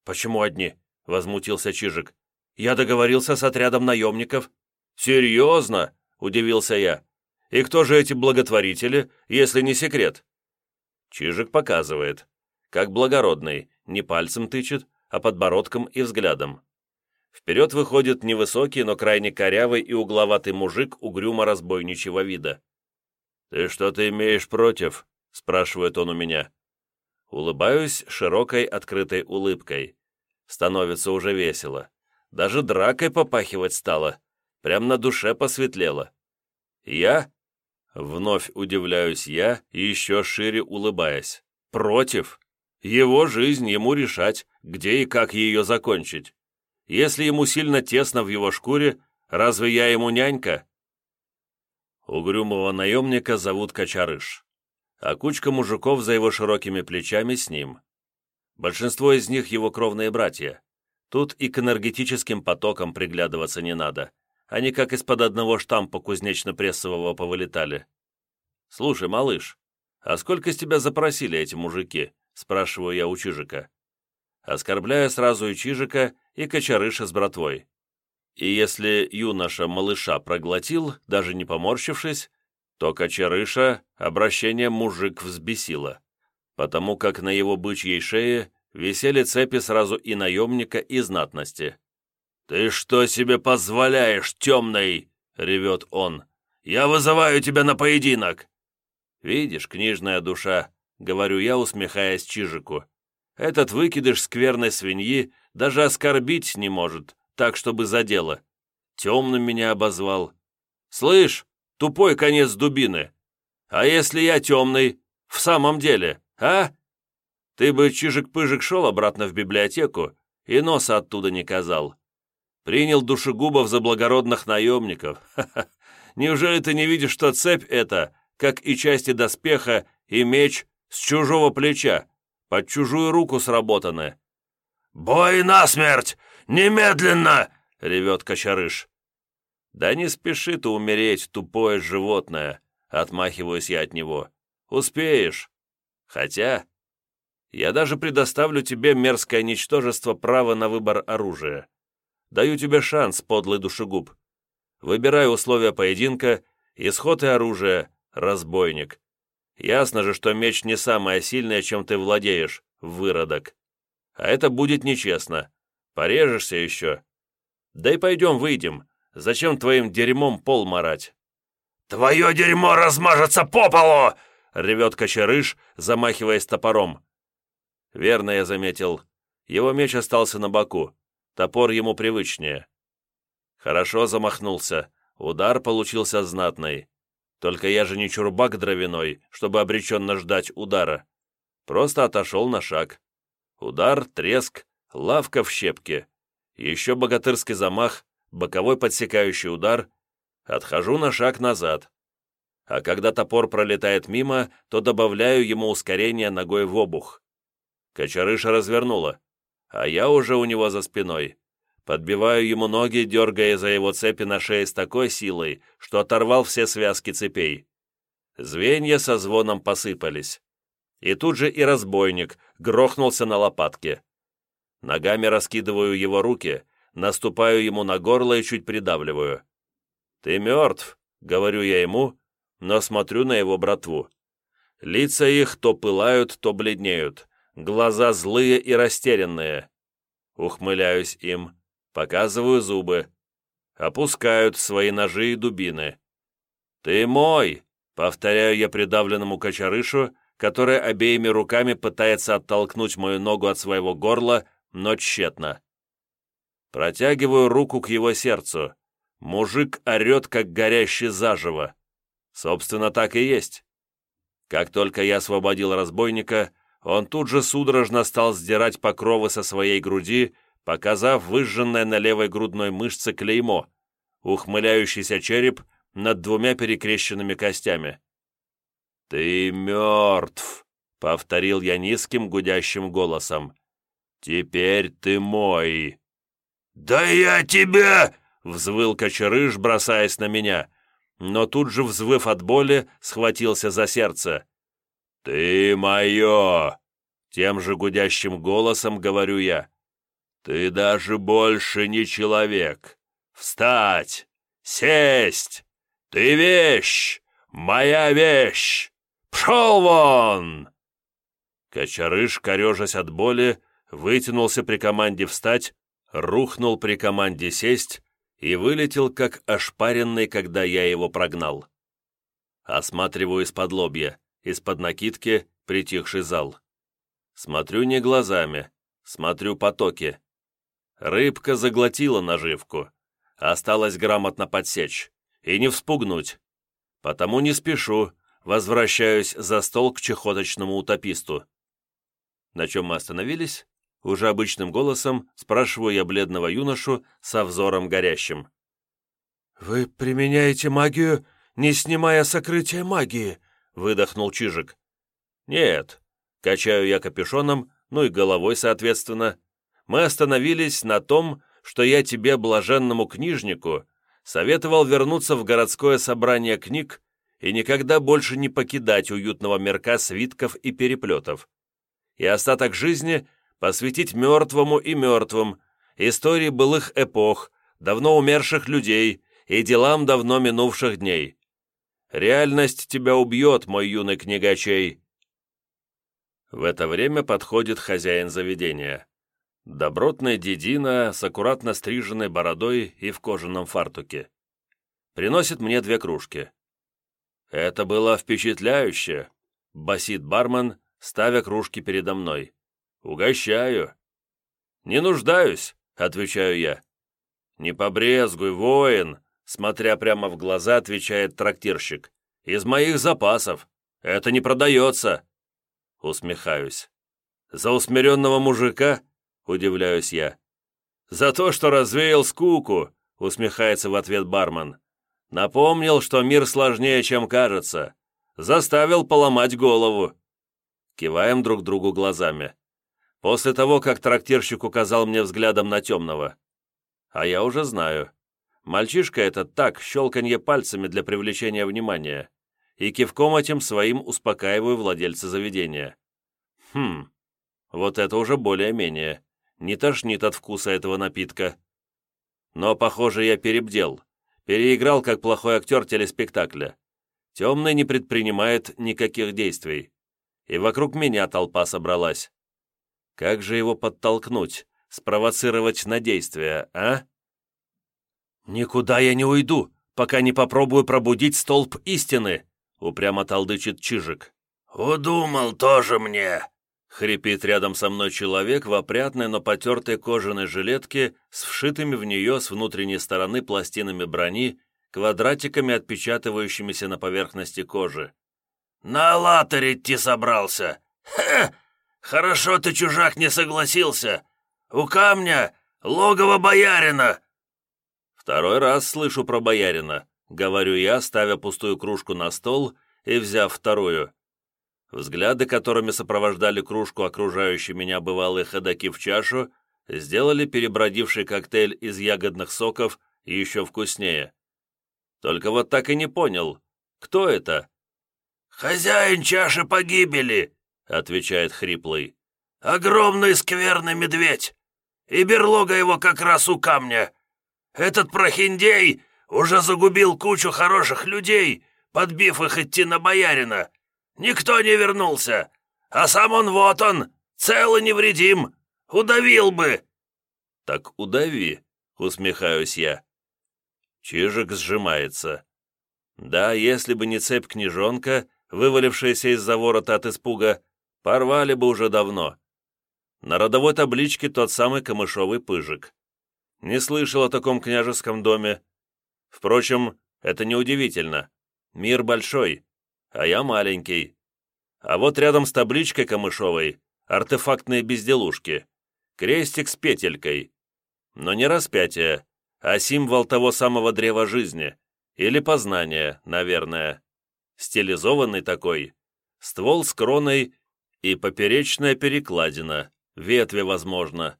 «Почему одни?» — возмутился Чижик. «Я договорился с отрядом наемников». «Серьезно?» — удивился я. «И кто же эти благотворители, если не секрет?» Чижик показывает. Как благородный, не пальцем тычет, а подбородком и взглядом. Вперед выходит невысокий, но крайне корявый и угловатый мужик угрюмо-разбойничьего вида. «Ты что-то имеешь против?» — спрашивает он у меня. Улыбаюсь широкой открытой улыбкой. Становится уже весело. Даже дракой попахивать стало. Прям на душе посветлело. «Я?» Вновь удивляюсь я, еще шире улыбаясь. «Против? Его жизнь ему решать, где и как ее закончить. Если ему сильно тесно в его шкуре, разве я ему нянька?» Угрюмого наемника зовут Кочарыш, а кучка мужиков за его широкими плечами с ним. Большинство из них его кровные братья. Тут и к энергетическим потокам приглядываться не надо. Они как из-под одного штампа кузнечно-прессового повылетали. «Слушай, малыш, а сколько с тебя запросили эти мужики?» спрашиваю я у Чижика оскорбляя сразу и Чижика, и Кочарыша с братвой. И если юноша малыша проглотил, даже не поморщившись, то Кочарыша обращение мужик взбесило, потому как на его бычьей шее висели цепи сразу и наемника, и знатности. «Ты что себе позволяешь, темный?» — ревет он. «Я вызываю тебя на поединок!» «Видишь, книжная душа», — говорю я, усмехаясь Чижику. «Этот выкидыш скверной свиньи даже оскорбить не может, так, чтобы задело. Темным меня обозвал. Слышь, тупой конец дубины, а если я темный, в самом деле, а? Ты бы, Чижик-Пыжик, шел обратно в библиотеку и носа оттуда не казал. Принял душегубов за благородных наемников. Неужели ты не видишь, что цепь эта, как и части доспеха и меч, с чужого плеча, под чужую руку сработаны?» «Бой насмерть! Немедленно!» — ревет Кочарыш. «Да не спеши ты умереть, тупое животное!» — отмахиваюсь я от него. «Успеешь. Хотя я даже предоставлю тебе, мерзкое ничтожество, право на выбор оружия. Даю тебе шанс, подлый душегуб. Выбирай условия поединка, исход и оружие, разбойник. Ясно же, что меч не самое сильное, чем ты владеешь, выродок. А это будет нечестно. Порежешься еще. Да и пойдем выйдем. Зачем твоим дерьмом пол марать?» «Твое дерьмо размажется по полу!» — ревет кочерыш, замахиваясь топором. Верно я заметил. Его меч остался на боку. Топор ему привычнее. Хорошо замахнулся. Удар получился знатный. Только я же не чурбак дровяной, чтобы обреченно ждать удара. Просто отошел на шаг. Удар, треск, лавка в щепке. Еще богатырский замах, боковой подсекающий удар. Отхожу на шаг назад. А когда топор пролетает мимо, то добавляю ему ускорение ногой в обух. Кочарыша развернула, а я уже у него за спиной. Подбиваю ему ноги, дергая за его цепи на шее с такой силой, что оторвал все связки цепей. Звенья со звоном посыпались. И тут же и разбойник грохнулся на лопатке. Ногами раскидываю его руки, наступаю ему на горло и чуть придавливаю. «Ты мертв», — говорю я ему, но смотрю на его братву. Лица их то пылают, то бледнеют, глаза злые и растерянные. Ухмыляюсь им, Показываю зубы. Опускают свои ножи и дубины. «Ты мой!» — повторяю я придавленному кочерышу, который обеими руками пытается оттолкнуть мою ногу от своего горла, но тщетно. Протягиваю руку к его сердцу. Мужик орет, как горящий заживо. Собственно, так и есть. Как только я освободил разбойника, он тут же судорожно стал сдирать покровы со своей груди показав выжженное на левой грудной мышце клеймо, ухмыляющийся череп над двумя перекрещенными костями. «Ты мертв!» — повторил я низким гудящим голосом. «Теперь ты мой!» «Да я тебя!» — взвыл кочерыш, бросаясь на меня, но тут же, взвыв от боли, схватился за сердце. «Ты мое!» — тем же гудящим голосом говорю я. «Ты даже больше не человек! Встать! Сесть! Ты вещь! Моя вещь! Пшел вон!» Кочарыш, корежась от боли, вытянулся при команде «встать», рухнул при команде «сесть» и вылетел, как ошпаренный, когда я его прогнал. Осматриваю из-под лобья, из-под накидки, притихший зал. Смотрю не глазами, смотрю потоки. Рыбка заглотила наживку. Осталось грамотно подсечь. И не вспугнуть. Потому не спешу, возвращаюсь за стол к чехоточному утописту. На чем мы остановились? Уже обычным голосом спрашиваю я бледного юношу со взором горящим. «Вы применяете магию, не снимая сокрытия магии?» — выдохнул Чижик. «Нет». Качаю я капюшоном, ну и головой, соответственно мы остановились на том, что я тебе, блаженному книжнику, советовал вернуться в городское собрание книг и никогда больше не покидать уютного мирка свитков и переплетов, и остаток жизни посвятить мертвому и мертвым, истории былых эпох, давно умерших людей и делам давно минувших дней. Реальность тебя убьет, мой юный книгачей. В это время подходит хозяин заведения. Добротная дедина с аккуратно стриженной бородой и в кожаном фартуке. Приносит мне две кружки. «Это было впечатляюще», — басит бармен, ставя кружки передо мной. «Угощаю». «Не нуждаюсь», — отвечаю я. «Не побрезгуй, воин», — смотря прямо в глаза, отвечает трактирщик. «Из моих запасов. Это не продается». Усмехаюсь. «За усмиренного мужика?» — удивляюсь я. «За то, что развеял скуку», — усмехается в ответ бармен. «Напомнил, что мир сложнее, чем кажется. Заставил поломать голову». Киваем друг другу глазами. После того, как трактирщик указал мне взглядом на темного. А я уже знаю. Мальчишка этот так, щелканье пальцами для привлечения внимания и кивком этим своим успокаиваю владельца заведения. Хм, вот это уже более-менее. Не тошнит от вкуса этого напитка. Но, похоже, я перебдел. Переиграл, как плохой актер телеспектакля. Темный не предпринимает никаких действий. И вокруг меня толпа собралась. Как же его подтолкнуть, спровоцировать на действие, а? «Никуда я не уйду, пока не попробую пробудить столб истины», упрямо толдычит Чижик. «Удумал тоже мне!» Хрипит рядом со мной человек в опрятной, но потертой кожаной жилетке с вшитыми в нее с внутренней стороны пластинами брони, квадратиками, отпечатывающимися на поверхности кожи. «На Аллатор идти собрался! Хе! Хорошо ты, чужак, не согласился! У камня логово боярина!» Второй раз слышу про боярина. — говорю я, ставя пустую кружку на стол и взяв вторую. Взгляды, которыми сопровождали кружку окружающие меня бывалые ходаки в чашу, сделали перебродивший коктейль из ягодных соков еще вкуснее. Только вот так и не понял, кто это? «Хозяин чаши погибели», — отвечает хриплый. «Огромный скверный медведь, и берлога его как раз у камня. Этот прохиндей уже загубил кучу хороших людей, подбив их идти на боярина. Никто не вернулся, а сам он вот он, цел и невредим. Удавил бы!» «Так удави», — усмехаюсь я. Чижик сжимается. Да, если бы не цепь княжонка, вывалившаяся из-за ворота от испуга, порвали бы уже давно. На родовой табличке тот самый камышовый пыжик. Не слышал о таком княжеском доме, Впрочем, это неудивительно. Мир большой, а я маленький. А вот рядом с табличкой камышовой артефактные безделушки. Крестик с петелькой. Но не распятие, а символ того самого древа жизни. Или познания, наверное. Стилизованный такой. Ствол с кроной и поперечная перекладина. Ветви, возможно.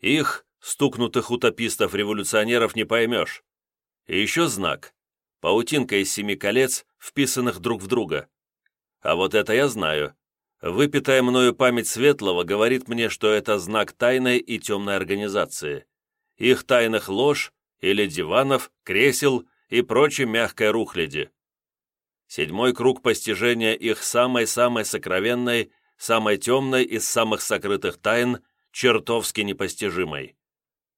Их, стукнутых утопистов-революционеров, не поймешь. И еще знак. Паутинка из семи колец, вписанных друг в друга. А вот это я знаю. Выпитая мною память Светлого говорит мне, что это знак тайной и темной организации. Их тайных лож или диванов, кресел и прочей мягкой рухляди. Седьмой круг постижения их самой-самой сокровенной, самой темной из самых сокрытых тайн, чертовски непостижимой.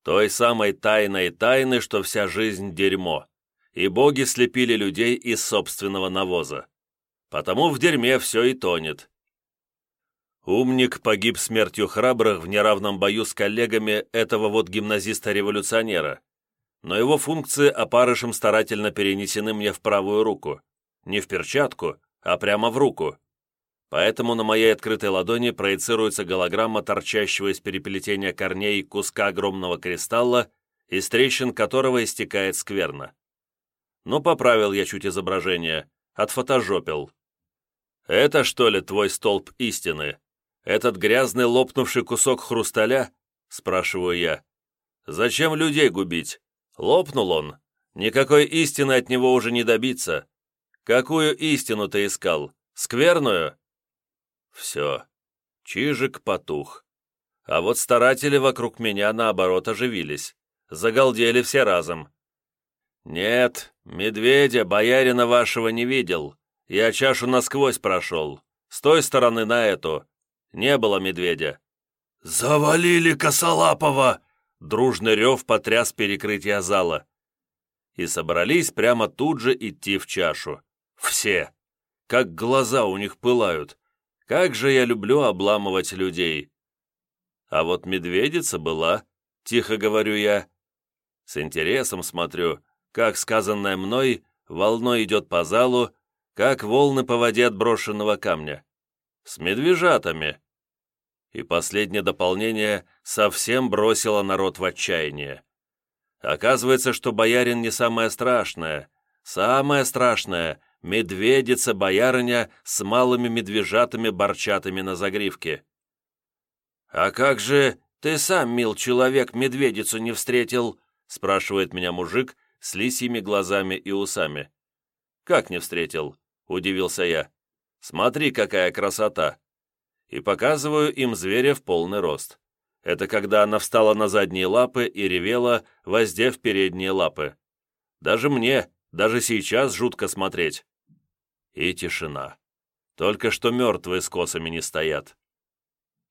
Той самой тайной тайны, что вся жизнь – дерьмо, и боги слепили людей из собственного навоза. Потому в дерьме все и тонет. Умник погиб смертью храбрых в неравном бою с коллегами этого вот гимназиста-революционера, но его функции опарышем старательно перенесены мне в правую руку. Не в перчатку, а прямо в руку поэтому на моей открытой ладони проецируется голограмма торчащего из переплетения корней куска огромного кристалла, из трещин которого истекает скверно. Ну, поправил я чуть изображение, отфотожопил. «Это, что ли, твой столб истины? Этот грязный лопнувший кусок хрусталя?» — спрашиваю я. «Зачем людей губить? Лопнул он. Никакой истины от него уже не добиться. Какую истину ты искал? Скверную?» Все. Чижик потух. А вот старатели вокруг меня, наоборот, оживились. Загалдели все разом. «Нет, медведя, боярина вашего не видел. Я чашу насквозь прошел. С той стороны на эту. Не было медведя. «Завалили Косолапова!» Дружный рев потряс перекрытие зала. И собрались прямо тут же идти в чашу. Все. Как глаза у них пылают. Как же я люблю обламывать людей. А вот медведица была, тихо говорю я. С интересом смотрю, как сказанное мной волной идет по залу, как волны по воде отброшенного камня. С медвежатами. И последнее дополнение совсем бросило народ в отчаяние. Оказывается, что боярин не самое страшное. Самое страшное — медведица-боярыня с малыми медвежатами-борчатами на загривке. «А как же ты сам, мил человек, медведицу не встретил?» спрашивает меня мужик с лисьими глазами и усами. «Как не встретил?» — удивился я. «Смотри, какая красота!» И показываю им зверя в полный рост. Это когда она встала на задние лапы и ревела, воздев передние лапы. Даже мне, даже сейчас жутко смотреть. И тишина. Только что мертвые с косами не стоят.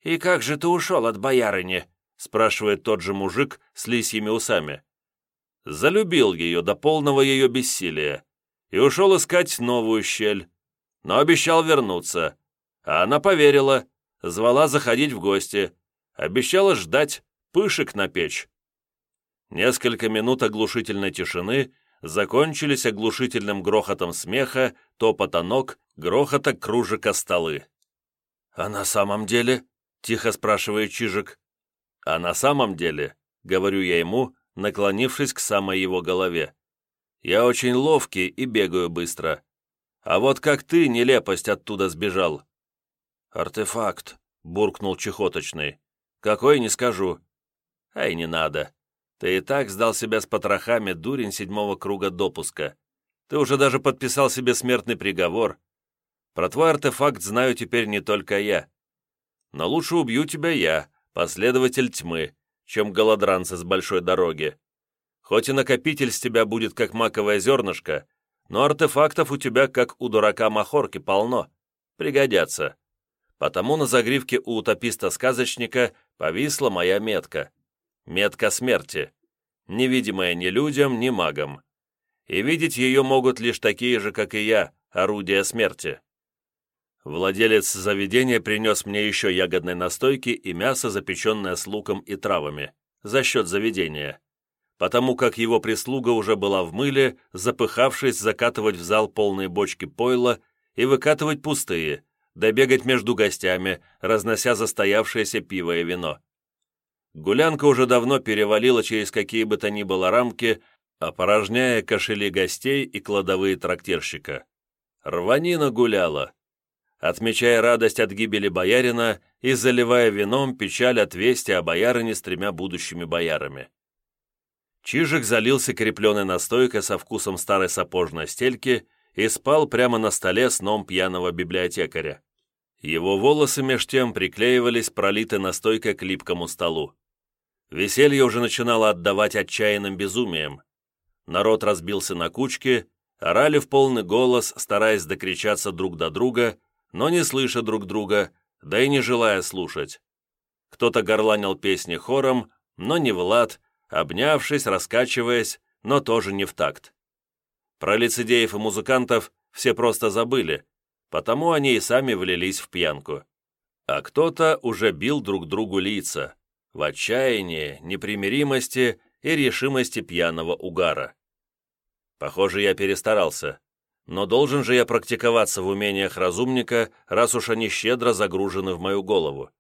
«И как же ты ушел от боярыни?» спрашивает тот же мужик с лисьими усами. Залюбил ее до полного ее бессилия и ушел искать новую щель, но обещал вернуться. А она поверила, звала заходить в гости, обещала ждать, пышек на печь. Несколько минут оглушительной тишины закончились оглушительным грохотом смеха, топота ног, грохота кружека столы. «А на самом деле?» — тихо спрашивает Чижик. «А на самом деле?» — говорю я ему, наклонившись к самой его голове. «Я очень ловкий и бегаю быстро. А вот как ты, нелепость, оттуда сбежал?» «Артефакт», — буркнул чехоточный. «Какой, не скажу». «Ай, не надо. Ты и так сдал себя с потрохами, дурень седьмого круга допуска. Ты уже даже подписал себе смертный приговор. Про твой артефакт знаю теперь не только я. Но лучше убью тебя я, последователь тьмы, чем голодранцы с большой дороги. Хоть и накопитель с тебя будет как маковое зернышко, но артефактов у тебя, как у дурака махорки, полно. Пригодятся. Потому на загривке у утописта-сказочника повисла моя метка. Метка смерти. Невидимая ни людям, ни магам. И видеть ее могут лишь такие же, как и я, орудия смерти. Владелец заведения принес мне еще ягодной настойки и мясо, запеченное с луком и травами, за счет заведения, потому как его прислуга уже была в мыле, запыхавшись закатывать в зал полные бочки пойла и выкатывать пустые, да бегать между гостями, разнося застоявшееся пиво и вино. Гулянка уже давно перевалила через какие бы то ни было рамки, опорожняя кошели гостей и кладовые трактирщика. Рванина гуляла, отмечая радость от гибели боярина и заливая вином печаль от вести о боярине с тремя будущими боярами. Чижик залился крепленной настойкой со вкусом старой сапожной стельки и спал прямо на столе сном пьяного библиотекаря. Его волосы меж тем приклеивались пролитой настойкой к липкому столу. Веселье уже начинало отдавать отчаянным безумием. Народ разбился на кучки, орали в полный голос, стараясь докричаться друг до друга, но не слыша друг друга, да и не желая слушать. Кто-то горланил песни хором, но не в лад, обнявшись, раскачиваясь, но тоже не в такт. Про лицедеев и музыкантов все просто забыли, потому они и сами влились в пьянку. А кто-то уже бил друг другу лица, в отчаянии, непримиримости и решимости пьяного угара. Похоже, я перестарался. Но должен же я практиковаться в умениях разумника, раз уж они щедро загружены в мою голову.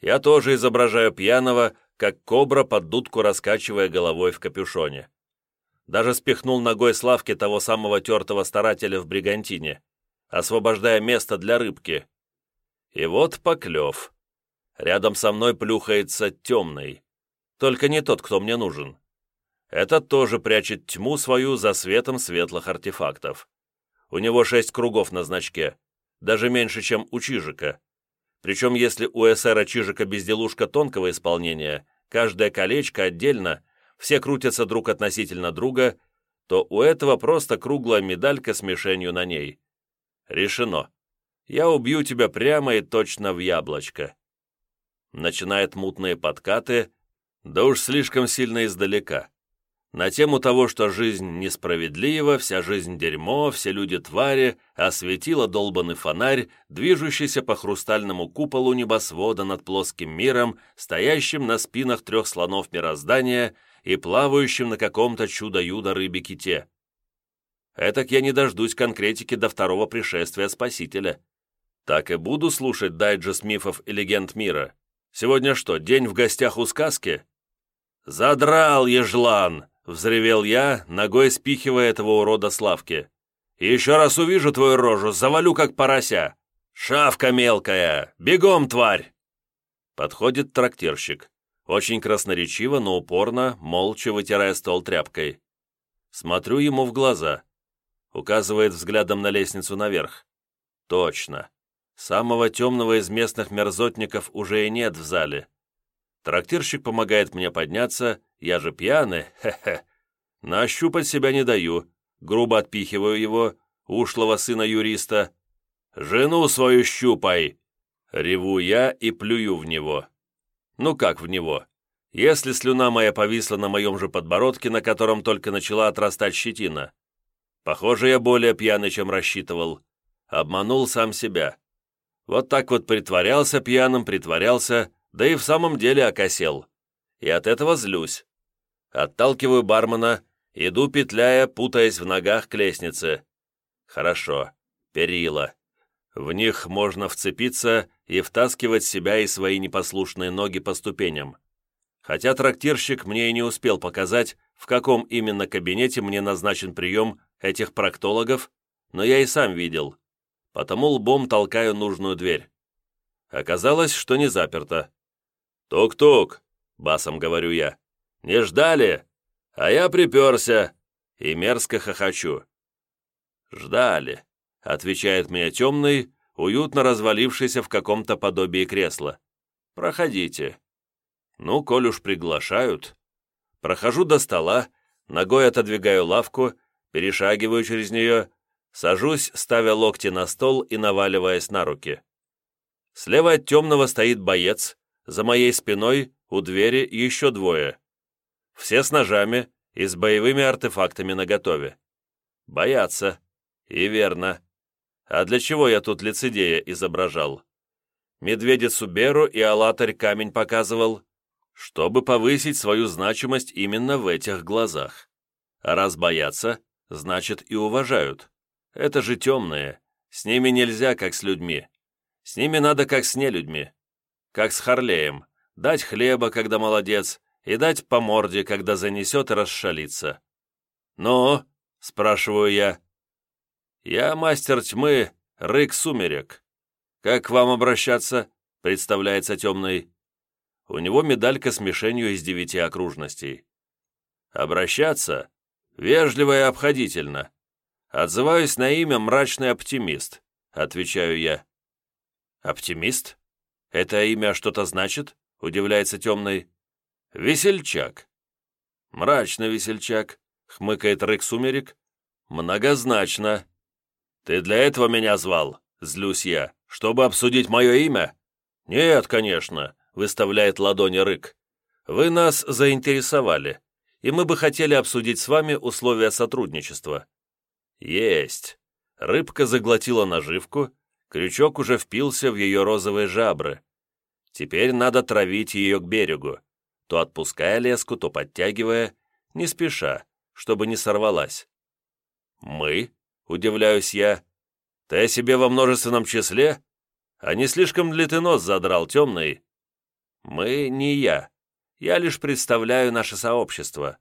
Я тоже изображаю пьяного, как кобра под дудку раскачивая головой в капюшоне. Даже спихнул ногой Славки того самого тертого старателя в бригантине, освобождая место для рыбки. И вот поклев. Рядом со мной плюхается темный. Только не тот, кто мне нужен. Этот тоже прячет тьму свою за светом светлых артефактов. У него шесть кругов на значке, даже меньше, чем у Чижика. Причем, если у эсера Чижика безделушка тонкого исполнения, каждое колечко отдельно, все крутятся друг относительно друга, то у этого просто круглая медалька с мишенью на ней. Решено. я убью тебя прямо и точно в яблочко. Начинает мутные подкаты, да уж слишком сильно издалека. На тему того, что жизнь несправедлива, вся жизнь дерьмо, все люди твари, осветила долбанный фонарь, движущийся по хрустальному куполу небосвода над плоским миром, стоящим на спинах трех слонов мироздания и плавающим на каком-то чудо-юдо рыбе-ките. Этак я не дождусь конкретики до второго пришествия Спасителя. Так и буду слушать дайджест мифов и легенд мира. Сегодня что, день в гостях у сказки? «Задрал, ежлан!» — взревел я, ногой спихивая этого урода Славки. «Еще раз увижу твою рожу, завалю как порося! Шавка мелкая! Бегом, тварь!» Подходит трактирщик. Очень красноречиво, но упорно, молча вытирая стол тряпкой. Смотрю ему в глаза. Указывает взглядом на лестницу наверх. Точно. Самого темного из местных мерзотников уже и нет в зале. Трактирщик помогает мне подняться, я же пьяный, хе-хе. Нащупать себя не даю, грубо отпихиваю его, ушлого сына юриста. «Жену свою щупай!» Реву я и плюю в него. Ну как в него? Если слюна моя повисла на моем же подбородке, на котором только начала отрастать щетина. Похоже, я более пьяный, чем рассчитывал. Обманул сам себя. Вот так вот притворялся пьяным, притворялся, да и в самом деле окосел. И от этого злюсь. Отталкиваю бармена, иду петляя, путаясь в ногах к лестнице. Хорошо, перила. В них можно вцепиться и втаскивать себя и свои непослушные ноги по ступеням. Хотя трактирщик мне и не успел показать, в каком именно кабинете мне назначен прием этих проктологов, но я и сам видел потому лбом толкаю нужную дверь. Оказалось, что не заперто. «Тук-тук!» — басом говорю я. «Не ждали? А я приперся!» И мерзко хохочу. «Ждали», — отвечает мне темный, уютно развалившийся в каком-то подобии кресла. «Проходите». Ну, коль уж приглашают. Прохожу до стола, ногой отодвигаю лавку, перешагиваю через нее, Сажусь, ставя локти на стол и наваливаясь на руки. Слева от темного стоит боец, за моей спиной у двери еще двое. Все с ножами и с боевыми артефактами наготове. Боятся. И верно. А для чего я тут лицедея изображал? Медведицу Беру и Алатарь камень показывал, чтобы повысить свою значимость именно в этих глазах. А раз боятся, значит и уважают. Это же темные. С ними нельзя, как с людьми. С ними надо, как с нелюдьми. Как с Харлеем. Дать хлеба, когда молодец, и дать по морде, когда занесет и расшалится. «Ну?» — спрашиваю я. «Я мастер тьмы, рык сумерек. Как к вам обращаться?» — представляется темный. У него медалька с мишенью из девяти окружностей. «Обращаться? Вежливо и обходительно. «Отзываюсь на имя мрачный оптимист», — отвечаю я. «Оптимист? Это имя что-то значит?» — удивляется темный. «Весельчак». «Мрачный весельчак», — хмыкает рык сумерек. «Многозначно». «Ты для этого меня звал?» — злюсь я. «Чтобы обсудить мое имя?» «Нет, конечно», — выставляет ладони рык. «Вы нас заинтересовали, и мы бы хотели обсудить с вами условия сотрудничества». Есть. Рыбка заглотила наживку, крючок уже впился в ее розовые жабры. Теперь надо травить ее к берегу, то отпуская леску, то подтягивая, не спеша, чтобы не сорвалась. «Мы?» — удивляюсь я. «Ты о себе во множественном числе? А не слишком ли ты нос задрал, темный?» «Мы не я. Я лишь представляю наше сообщество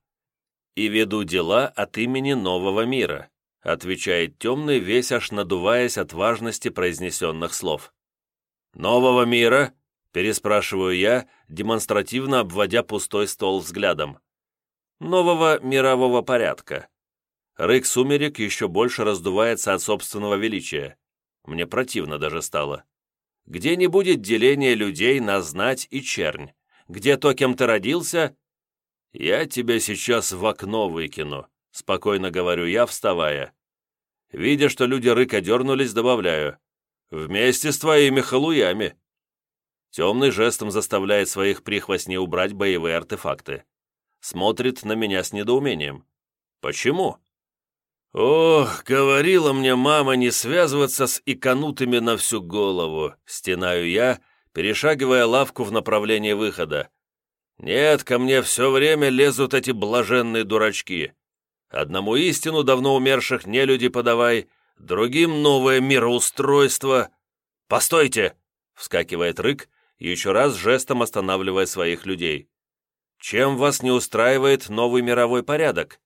и веду дела от имени нового мира отвечает темный, весь аж надуваясь от важности произнесенных слов. «Нового мира?» – переспрашиваю я, демонстративно обводя пустой стол взглядом. «Нового мирового порядка». Рык сумерек еще больше раздувается от собственного величия. Мне противно даже стало. Где не будет деления людей на знать и чернь, где то, кем ты родился, я тебя сейчас в окно выкину, спокойно говорю я, вставая. Видя, что люди рыка дернулись, добавляю. Вместе с твоими халуями. Темный жестом заставляет своих прихвостней убрать боевые артефакты. Смотрит на меня с недоумением. Почему? «Ох, говорила мне мама не связываться с иконутыми на всю голову», стенаю я, перешагивая лавку в направлении выхода. «Нет, ко мне все время лезут эти блаженные дурачки. Одному истину давно умерших нелюди подавай, другим новое мироустройство. Постойте!» — вскакивает рык, еще раз жестом останавливая своих людей. «Чем вас не устраивает новый мировой порядок?»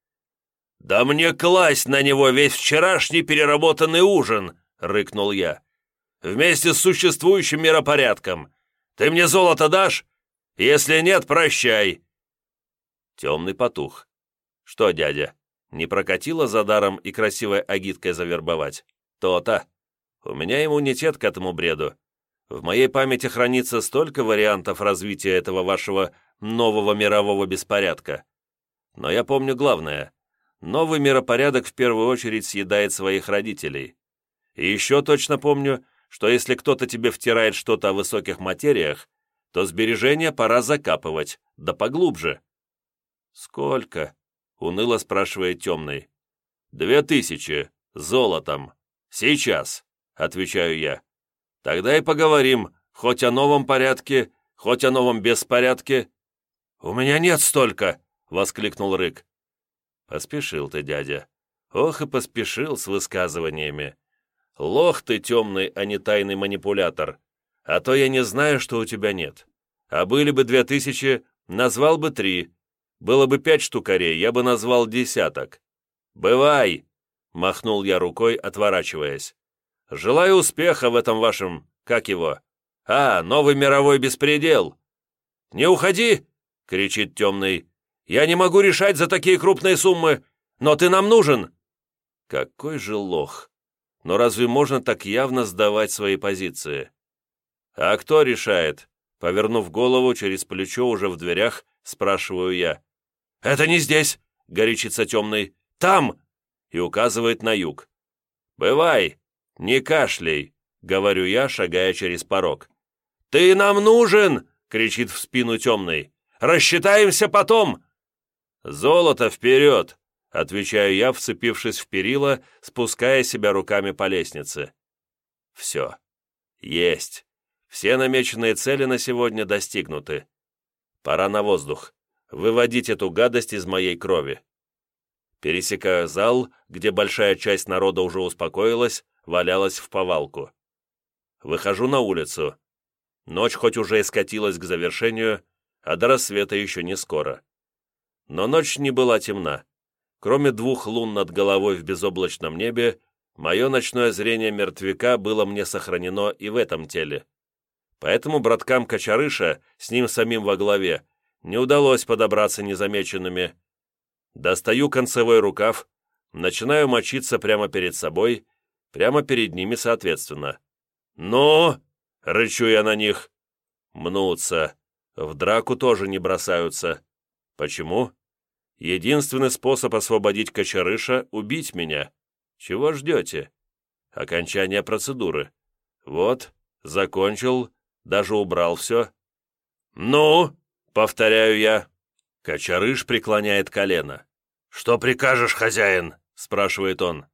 «Да мне класть на него весь вчерашний переработанный ужин!» — рыкнул я. «Вместе с существующим миропорядком. Ты мне золото дашь? Если нет, прощай!» Темный потух. «Что, дядя, не прокатило за даром и красивой агиткой завербовать? То-то. У меня иммунитет к этому бреду. В моей памяти хранится столько вариантов развития этого вашего нового мирового беспорядка. Но я помню главное — Новый миропорядок в первую очередь съедает своих родителей. И еще точно помню, что если кто-то тебе втирает что-то о высоких материях, то сбережения пора закапывать, да поглубже. «Сколько?» — уныло спрашивает темный. «Две тысячи. Золотом. Сейчас», — отвечаю я. «Тогда и поговорим, хоть о новом порядке, хоть о новом беспорядке». «У меня нет столько!» — воскликнул Рык. Поспешил ты, дядя. Ох и поспешил с высказываниями. Лох ты темный, а не тайный манипулятор. А то я не знаю, что у тебя нет. А были бы две тысячи, назвал бы три. Было бы пять штукарей, я бы назвал десяток. «Бывай!» — махнул я рукой, отворачиваясь. «Желаю успеха в этом вашем... как его? А, новый мировой беспредел!» «Не уходи!» — кричит темный. Я не могу решать за такие крупные суммы, но ты нам нужен!» Какой же лох! Но разве можно так явно сдавать свои позиции? «А кто решает?» Повернув голову через плечо уже в дверях, спрашиваю я. «Это не здесь!» — горячится темный. «Там!» — и указывает на юг. «Бывай! Не кашляй!» — говорю я, шагая через порог. «Ты нам нужен!» — кричит в спину темный. «Рассчитаемся потом! «Золото вперед!» — отвечаю я, вцепившись в перила, спуская себя руками по лестнице. «Все. Есть. Все намеченные цели на сегодня достигнуты. Пора на воздух. Выводить эту гадость из моей крови». Пересекаю зал, где большая часть народа уже успокоилась, валялась в повалку. Выхожу на улицу. Ночь хоть уже и скатилась к завершению, а до рассвета еще не скоро. Но ночь не была темна. Кроме двух лун над головой в безоблачном небе, мое ночное зрение мертвяка было мне сохранено и в этом теле. Поэтому браткам Кочарыша, с ним самим во главе, не удалось подобраться незамеченными. Достаю концевой рукав, начинаю мочиться прямо перед собой, прямо перед ними соответственно. «Ну!» — рычу я на них. Мнутся. В драку тоже не бросаются. Почему? Единственный способ освободить Кочерыша — убить меня. Чего ждете? Окончание процедуры. Вот, закончил, даже убрал все. «Ну?» — повторяю я. Кочерыш преклоняет колено. «Что прикажешь, хозяин?» — спрашивает он.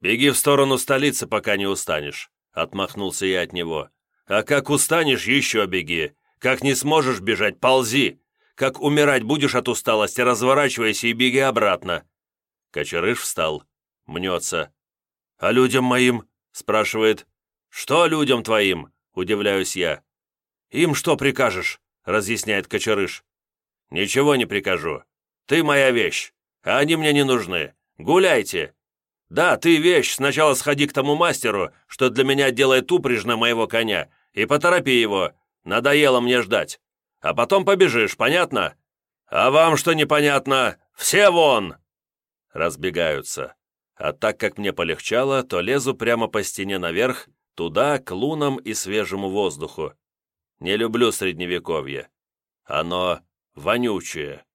«Беги в сторону столицы, пока не устанешь», — отмахнулся я от него. «А как устанешь, еще беги. Как не сможешь бежать, ползи. Как умирать будешь от усталости, разворачивайся и беги обратно». Кочерыш встал, мнется. «А людям моим?» — спрашивает. «Что людям твоим?» — удивляюсь я. «Им что прикажешь?» — разъясняет Кочерыш. «Ничего не прикажу. Ты моя вещь, а они мне не нужны. Гуляйте. Да, ты вещь, сначала сходи к тому мастеру, что для меня делает упряжь на моего коня, и поторопи его. Надоело мне ждать а потом побежишь, понятно? А вам что непонятно? Все вон!» Разбегаются. А так как мне полегчало, то лезу прямо по стене наверх, туда, к лунам и свежему воздуху. Не люблю средневековье. Оно вонючее.